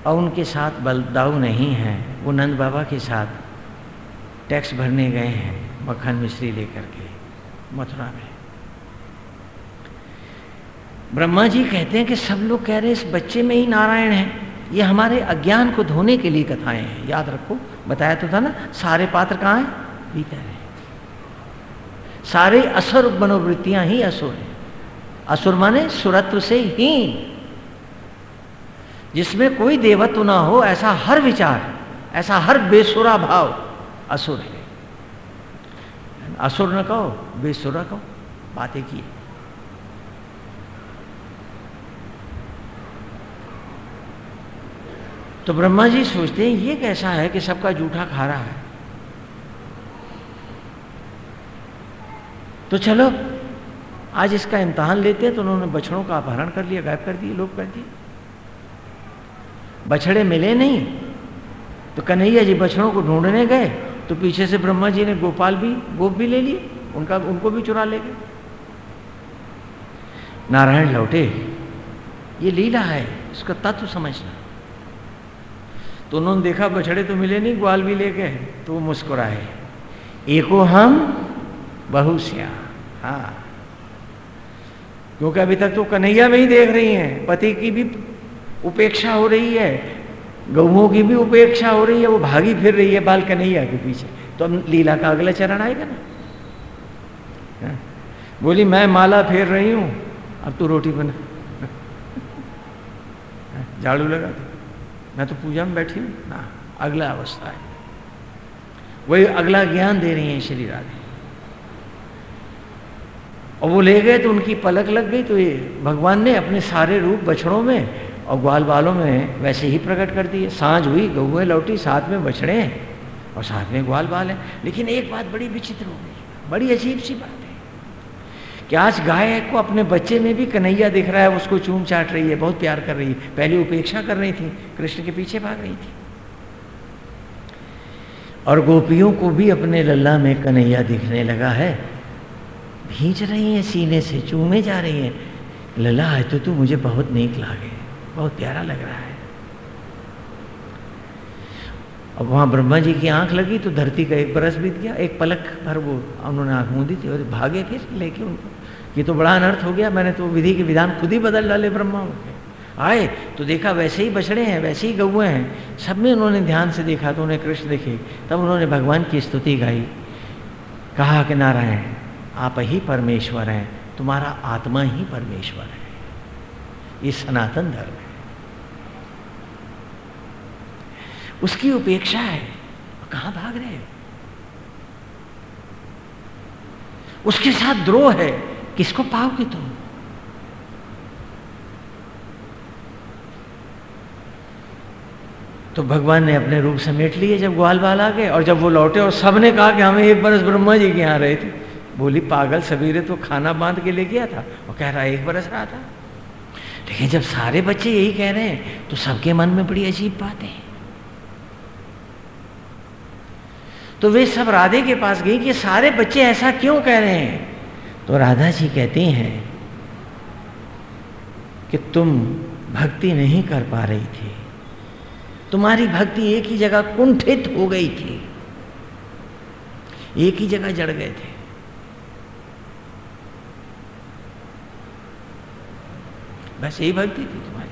और उनके साथ बलदाऊ नहीं है। वो नंद बाबा के साथ टैक्स भरने गए हैं, मक्खन मिश्री लेकर के, मथुरा में। ब्रह्मा जी कहते हैं कि सब लोग कह रहे हैं, इस बच्चे में ही नारायण है। ये हमारे अज्ञान को धोने के लिए कथाएँ हैं। याद रखो, बताया तो था ना, सारे पात्र कहाँ हैं? भीतर है। सारे असुर मनोवृत्तियाँ ही असुर हैं। असुर माने सुरत्व से हीन जिसमें कोई देवत्व ना हो, ऐसा हर विचार, ऐसा हर बेसुरा भाव असुर है। असुर न कहो, बेसुरा कहो, बातें की तो ब्रह्मा जी सोचते हैं, ये कैसा है कि सबका जूठा खा रहा है? तो चलो आज इसका इम्तहान लेते हैं तो उन्होंने बछड़ों का अपहरण कर लिया, गायब कर दिए लोग कर दिए। बछड़े मिले नहीं तो कन्हैया जी बछड़ों को ढूँढने गए तो पीछे से ब्रह्मा जी ने गोपाल भी, गोप भी ले लिए, उनका, उनको भी चुरा ले गए। नारायण लौटे, ये लीला है, इसका तत्व समझना। तो उन्होंने देखा बछड़े तो मिले नहीं, ग्वाल भी ले गए तो वो मुस्कुराए। एको हम बहुश्या हाँ। क्योंकि अभी तक तो कन्हैया में ही देख रही हैं पति की भी उपेक्षा हो रही है गौओं की भी उपेक्षा हो रही है वो भागी फिर रही है बाल कन्हैया के पीछे। तो अब लीला का अगला चरण आएगा ना। हाँ। बोली मैं माला फेर रही हूँ अब तू रोटी बना। हाँ, झाड़ू लगा दे। मैं तो पूजा में बैठी हूँ। ना अगला अवस्था है। वही अगला ज्ञान दे रही है श्री राधे। और वो ले गए तो उनकी पलक लग गई तो ये भगवान ने अपने सारे रूप बछड़ों में और ग्वाल बालों में वैसे ही प्रकट कर दिए। साँझ हुई गहुए लौटी, साथ में बछड़े हैं और साथ में ग्वाल बाल है। लेकिन एक बात बड़ी विचित्र हो गई, बड़ी अजीब सी बात है कि आज गाय को अपने बच्चे में भी कन्हैया दिख रहा है, उसको चूम चाट रही है, बहुत प्यार कर रही है। पहले उपेक्षा कर रही थी, कृष्ण के पीछे भाग रही थी। और गोपियों को भी अपने लल्ला में कन्हैया दिखने लगा है। भींच रही हैं, सीने से चूमे जा रही हैं। लला, है तो तू मुझे बहुत नीक लागे, बहुत प्यारा लग रहा है। अब वहाँ ब्रह्मा जी की आँख लगी तो धरती का एक बरस बीत गया, एक पलक भर वो उन्होंने आँख मूंदी थी और भागे फिर लेके उनको। ये तो बड़ा अनर्थ हो गया, मैंने तो विधि के विधान खुद ही बदल डाले ब्रह्मा आए तो देखा वैसे ही बछड़े हैं, वैसे ही गौए हैं। सब में उन्होंने ध्यान से देखा तो उन्हें कृष्ण देखे। तब उन्होंने भगवान की स्तुति गाई। कहा कि नारायण आप ही परमेश्वर हैं, तुम्हारा आत्मा ही परमेश्वर है। ये सनातन धर्म है। उसकी उपेक्षा है। कहाँ भाग रहे हो? उसके साथ द्रोह है। किसको पाओगे तुम? तो भगवान ने अपने रूप समेट लिए जब ग्वाल बाल आ गए और जब वो लौटे और सबने कहा कि हमें एक बरस ब्रह्मा जी के यहाँ रहे थे। बोली, पागल सवेरे तो खाना बाँध के ले गया था। और कह रहा, एक बरस रहा था। लेकिन जब सारे बच्चे यही कह रहे हैं तो सबके मन में बड़ी अजीब बात है। तो वे सब राधे के पास गई कि सारे बच्चे ऐसा क्यों कह रहे हैं? तो राधा जी कहती हैं कि, तुम भक्ति नहीं कर पा रही थी। तुम्हारी भक्ति एक ही जगह कुंठित हो गई थी। एक ही जगह जड़ गए थे। बस यही भक्ति थी तुम्हारी।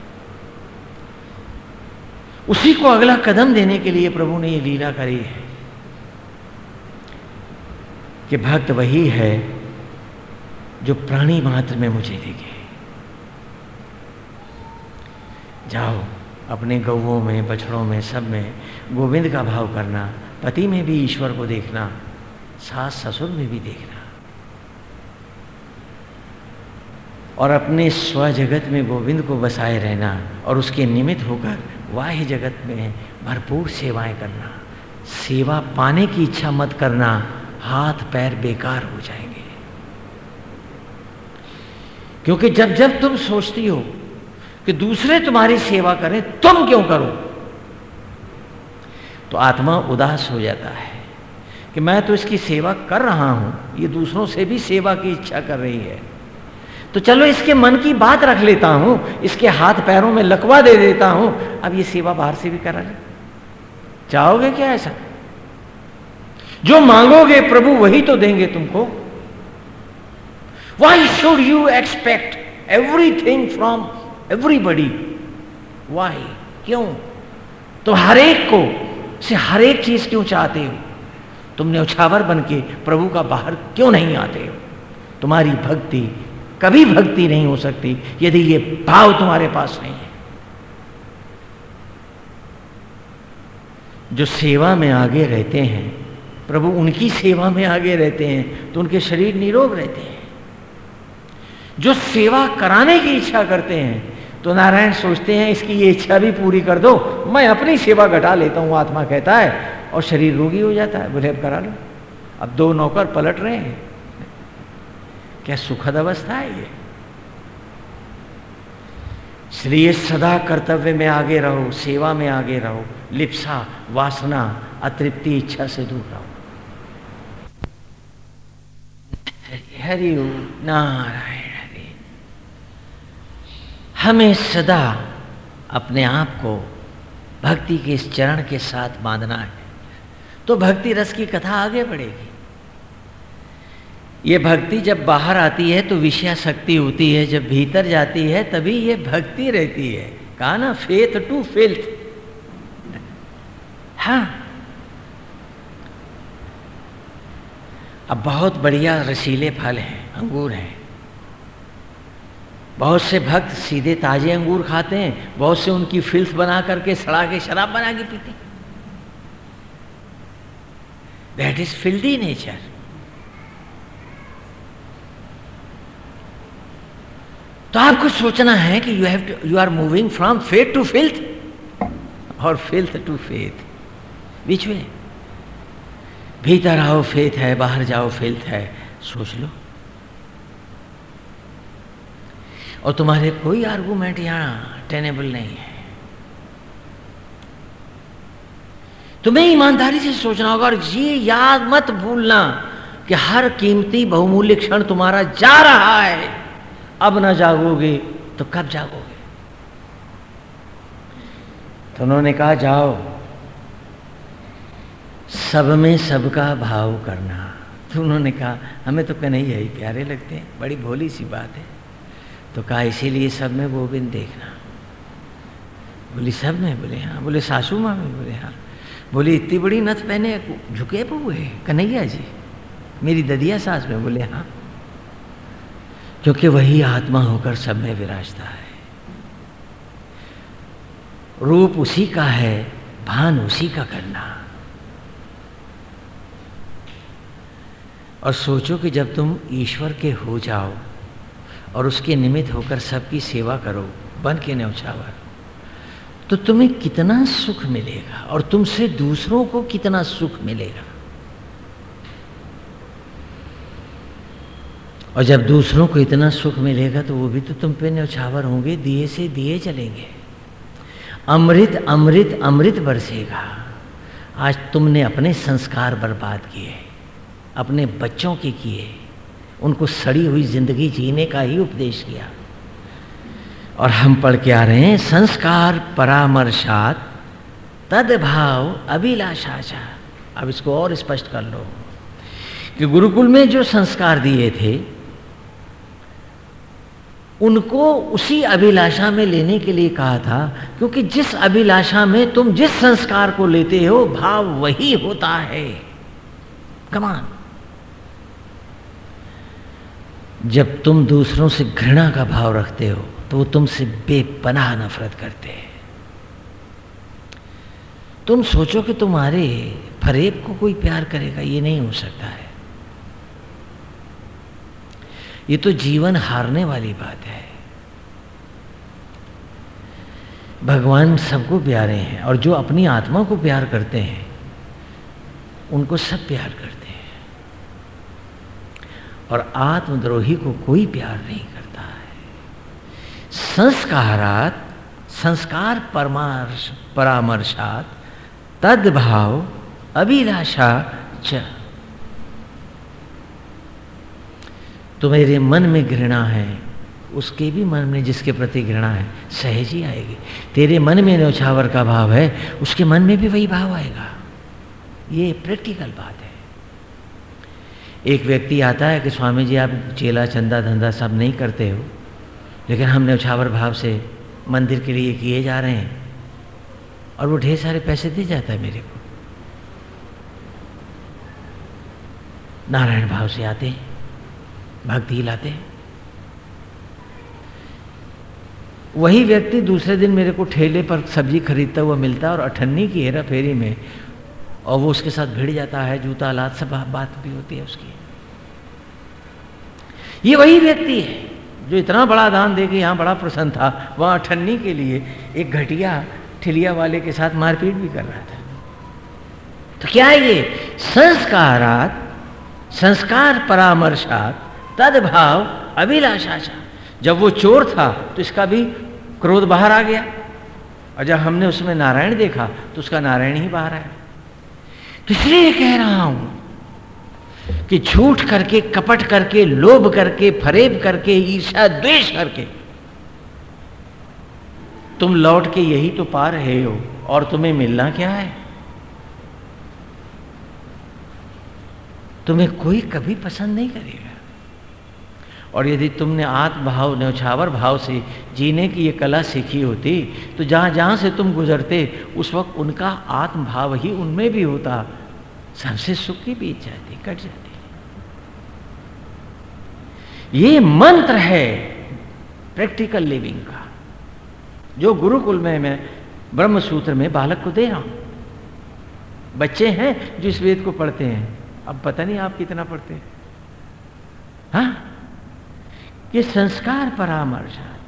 उसी को अगला कदम देने के लिए प्रभु ने ये लीला करी है कि भक्त वही है जो प्राणी मात्र में मुझे दिखे। जाओ, अपने गौों में, बछड़ों में, सब में गोविंद का भाव करना, पति में भी, ईश्वर को देखना, सास ससुर में भी देखना। और अपने स्व जगत में गोविंद को बसाए रहना और उसके निमित्त होकर वाह्य जगत में भरपूर सेवाएँ करना। सेवा पाने की इच्छा मत करना, हाथ पैर बेकार हो जाएँगे। क्योंकि जब जब तुम सोचती हो कि दूसरे तुम्हारी सेवा करें, तुम क्यों करो? तो आत्मा उदास हो जाता है कि मैं तो इसकी सेवा कर रहा हूँ, ये दूसरों से भी सेवा की इच्छा कर रही है। तो चलो इसके मन की बात रख लेता हूँ, इसके हाथ पैरों में लकवा दे देता हूँ। अब ये सेवा बाहर से भी करा ले चाहोगे क्या ऐसा? जो मांगोगे प्रभु वही तो देंगे तुमको। Why should you expect everything from everybody why क्यों? तो हर एक को, से हर एक चीज़ क्यों चाहते हो? तुमने उछावर बन के प्रभु का बाहर क्यों नहीं आते हो? तुम्हारी भक्ति कभी भक्ति नहीं हो सकती, यदि ये भाव तुम्हारे पास नहीं है। जो सेवा में आगे रहते हैं, प्रभु उनकी सेवा में आगे रहते हैं तो उनके शरीर निरोग रहते हैं। जो सेवा कराने की इच्छा करते हैं तो नारायण सोचते हैं, इसकी ये इच्छा भी पूरी कर दो, मैं अपनी सेवा घटा लेता हूँ, आत्मा कहता है, और शरीर रोगी हो जाता है, बोले, अब करा लो। अब दो नौकर पलट रहे हैं क्या सुखद अवस्था है ये? इसलिए सदा कर्तव्य में आगे रहो, सेवा में आगे रहो, लिप्सा, वासना, अतृप्ति, इच्छा से दूर रहो। हरि नारायण हरि। हमें सदा अपने आप को भक्ति के इस चरण के साथ बांधना है। तो भक्ति रस की कथा आगे बढ़ेगी। ये भक्ति जब बाहर आती है तो विषया शक्ति होती है, जब भीतर जाती है तभी ये भक्ति रहती है। कहा ना फेथ टू फिल्थ हाँ। अब बहुत बढ़िया रसीले फल हैं, अंगूर हैं। बहुत से भक्त सीधे ताजे अंगूर खाते हैं, बहुत से उनकी फिल्थ बना करके सड़ा के शराब बना के पीते दैट इज़ फिल्दी नेचर तो आपको सोचना है कि you have to you are moving from faith to filth और फिल्थ टू फेथ बीच में. भीतर आओ फेथ है, बाहर जाओ फिल्थ है. सोच लो. और तुम्हारे कोई आर्गूमेंट यहाँ टेनेबल नहीं है. तुम्हें ईमानदारी से सोचना होगा और ये याद मत भूलना कि हर कीमती बहुमूल्य क्षण तुम्हारा जा रहा है. अब ना जागोगे तो कब जागोगे? तो उन्होंने कहा, जाओ। सब में सबका भाव करना। तो उन्होंने कहा, हमें तो कन्हैया ही प्यारे लगते हैं, बड़ी भोली सी बात है। तो कहा, इसीलिए सब में गोविंद देखना। बोली, सब में? बोले हाँ। बोले, सासू माँ में? बोले हाँ। बोली, इतनी बड़ी नथ पहने झुके हुए कन्हैया जी? मेरी ददिया सास में? बोले हाँ। क्योंकि वही आत्मा होकर सब में विराजता है। रूप उसी का है, भान उसी का करना। और सोचो कि जब तुम ईश्वर के हो जाओ और उसके निमित्त होकर सबकी सेवा करो, बन के न्यौछावर तो तुम्हें कितना सुख मिलेगा और तुमसे दूसरों को कितना सुख मिलेगा। और जब दूसरों को इतना सुख मिलेगा तो वो भी तो तुम पे न्यौछावर होंगे, दिए से दिए चलेंगे। अमृत अमृत अमृत बरसेगा। आज तुमने अपने संस्कार बर्बाद किए, अपने बच्चों के किए, उनको सड़ी हुई ज़िंदगी जीने का ही उपदेश किया। और हम पढ़ के आ रहे हैं, संस्कार परामर्शात तदभाव अभिलाषाचा। अब इसको और स्पष्ट कर लो कि गुरुकुल में जो संस्कार दिए थे उनको उसी अभिलाषा में लेने के लिए कहा था, क्योंकि जिस अभिलाषा में तुम जिस संस्कार को लेते हो, भाव वही होता है। कमान जब तुम दूसरों से घृणा का भाव रखते हो तो वो तुमसे बेपनाह नफरत करते हैं। तुम सोचो कि तुम्हारे फरेब को कोई प्यार करेगा, ये नहीं हो सकता है। ये तो जीवन हारने वाली बात है। भगवान सबको प्यारे हैं और जो अपनी आत्मा को प्यार करते हैं, उनको सब प्यार करते हैं। और आत्मद्रोही को कोई प्यार नहीं करता है। संस्कारात, संस्कार परमार्श, परामर्शात, तदभाव, अभिलाषा च। तो मेरे मन में घृणा है, उसके भी मन में जिसके प्रति घृणा है, सहज ही आएगी। तेरे मन में न्यौछावर का भाव है, उसके मन में भी वही भाव आएगा। ये प्रैक्टिकल बात है। एक व्यक्ति आता है कि स्वामी जी आप चेला, चंदा, धंधा सब नहीं करते हो, लेकिन हम न्यौछावर भाव से मंदिर के लिए किए जा रहे हैं, और वो ढेर सारे पैसे दे जाता है मेरे को। नारायण भाव से आते हैं। भक्ति लाते हैं। वही व्यक्ति दूसरे दिन मेरे को ठेले पर सब्ज़ी खरीदता हुआ मिलता है और अठन्नी की हेरा फेरी में, और वो उसके साथ भिड़ जाता है, जूता लात सब बात भी होती है उसकी। ये वही व्यक्ति है, जो इतना बड़ा दान दे के यहाँ बड़ा प्रसन्न था, वहाँ अठन्नी के लिए एक घटिया ठिलिया वाले के साथ मारपीट भी कर रहा था। तो क्या है ये संस्कारात, संस्कार परामर्शात तदभाव अभिलाषा जब वो चोर था तो इसका भी क्रोध बाहर आ गया। और जब हमने उसमें नारायण देखा तो उसका नारायण ही बाहर आया। तो इसलिए कह रहा हूँ कि झूठ करके, कपट करके, लोभ करके, फरेब करके ईर्षा द्वेष करके, तुम लौट के यही तो पा रहे हो, और तुम्हें मिलना क्या है? तुम्हें कोई कभी पसंद नहीं करेगा। और यदि तुमने आत्मभाव, न्यौछावर भाव से जीने की ये कला सीखी होती तो जहाँ जहाँ से तुम गुजरते, उस वक्त उनका आत्मभाव ही उनमें भी होता। सबसे सुख की बीत जाती, कट जाती। ये मंत्र है प्रैक्टिकल लिविंग का, जो गुरुकुल में मैं ब्रह्म सूत्र में बालक को दे रहा हूँ। बच्चे हैं जो इस वेद को पढ़ते हैं, अब पता नहीं आप कितना पढ़ते हैं। हाँ? ये संस्कार परामर्श है।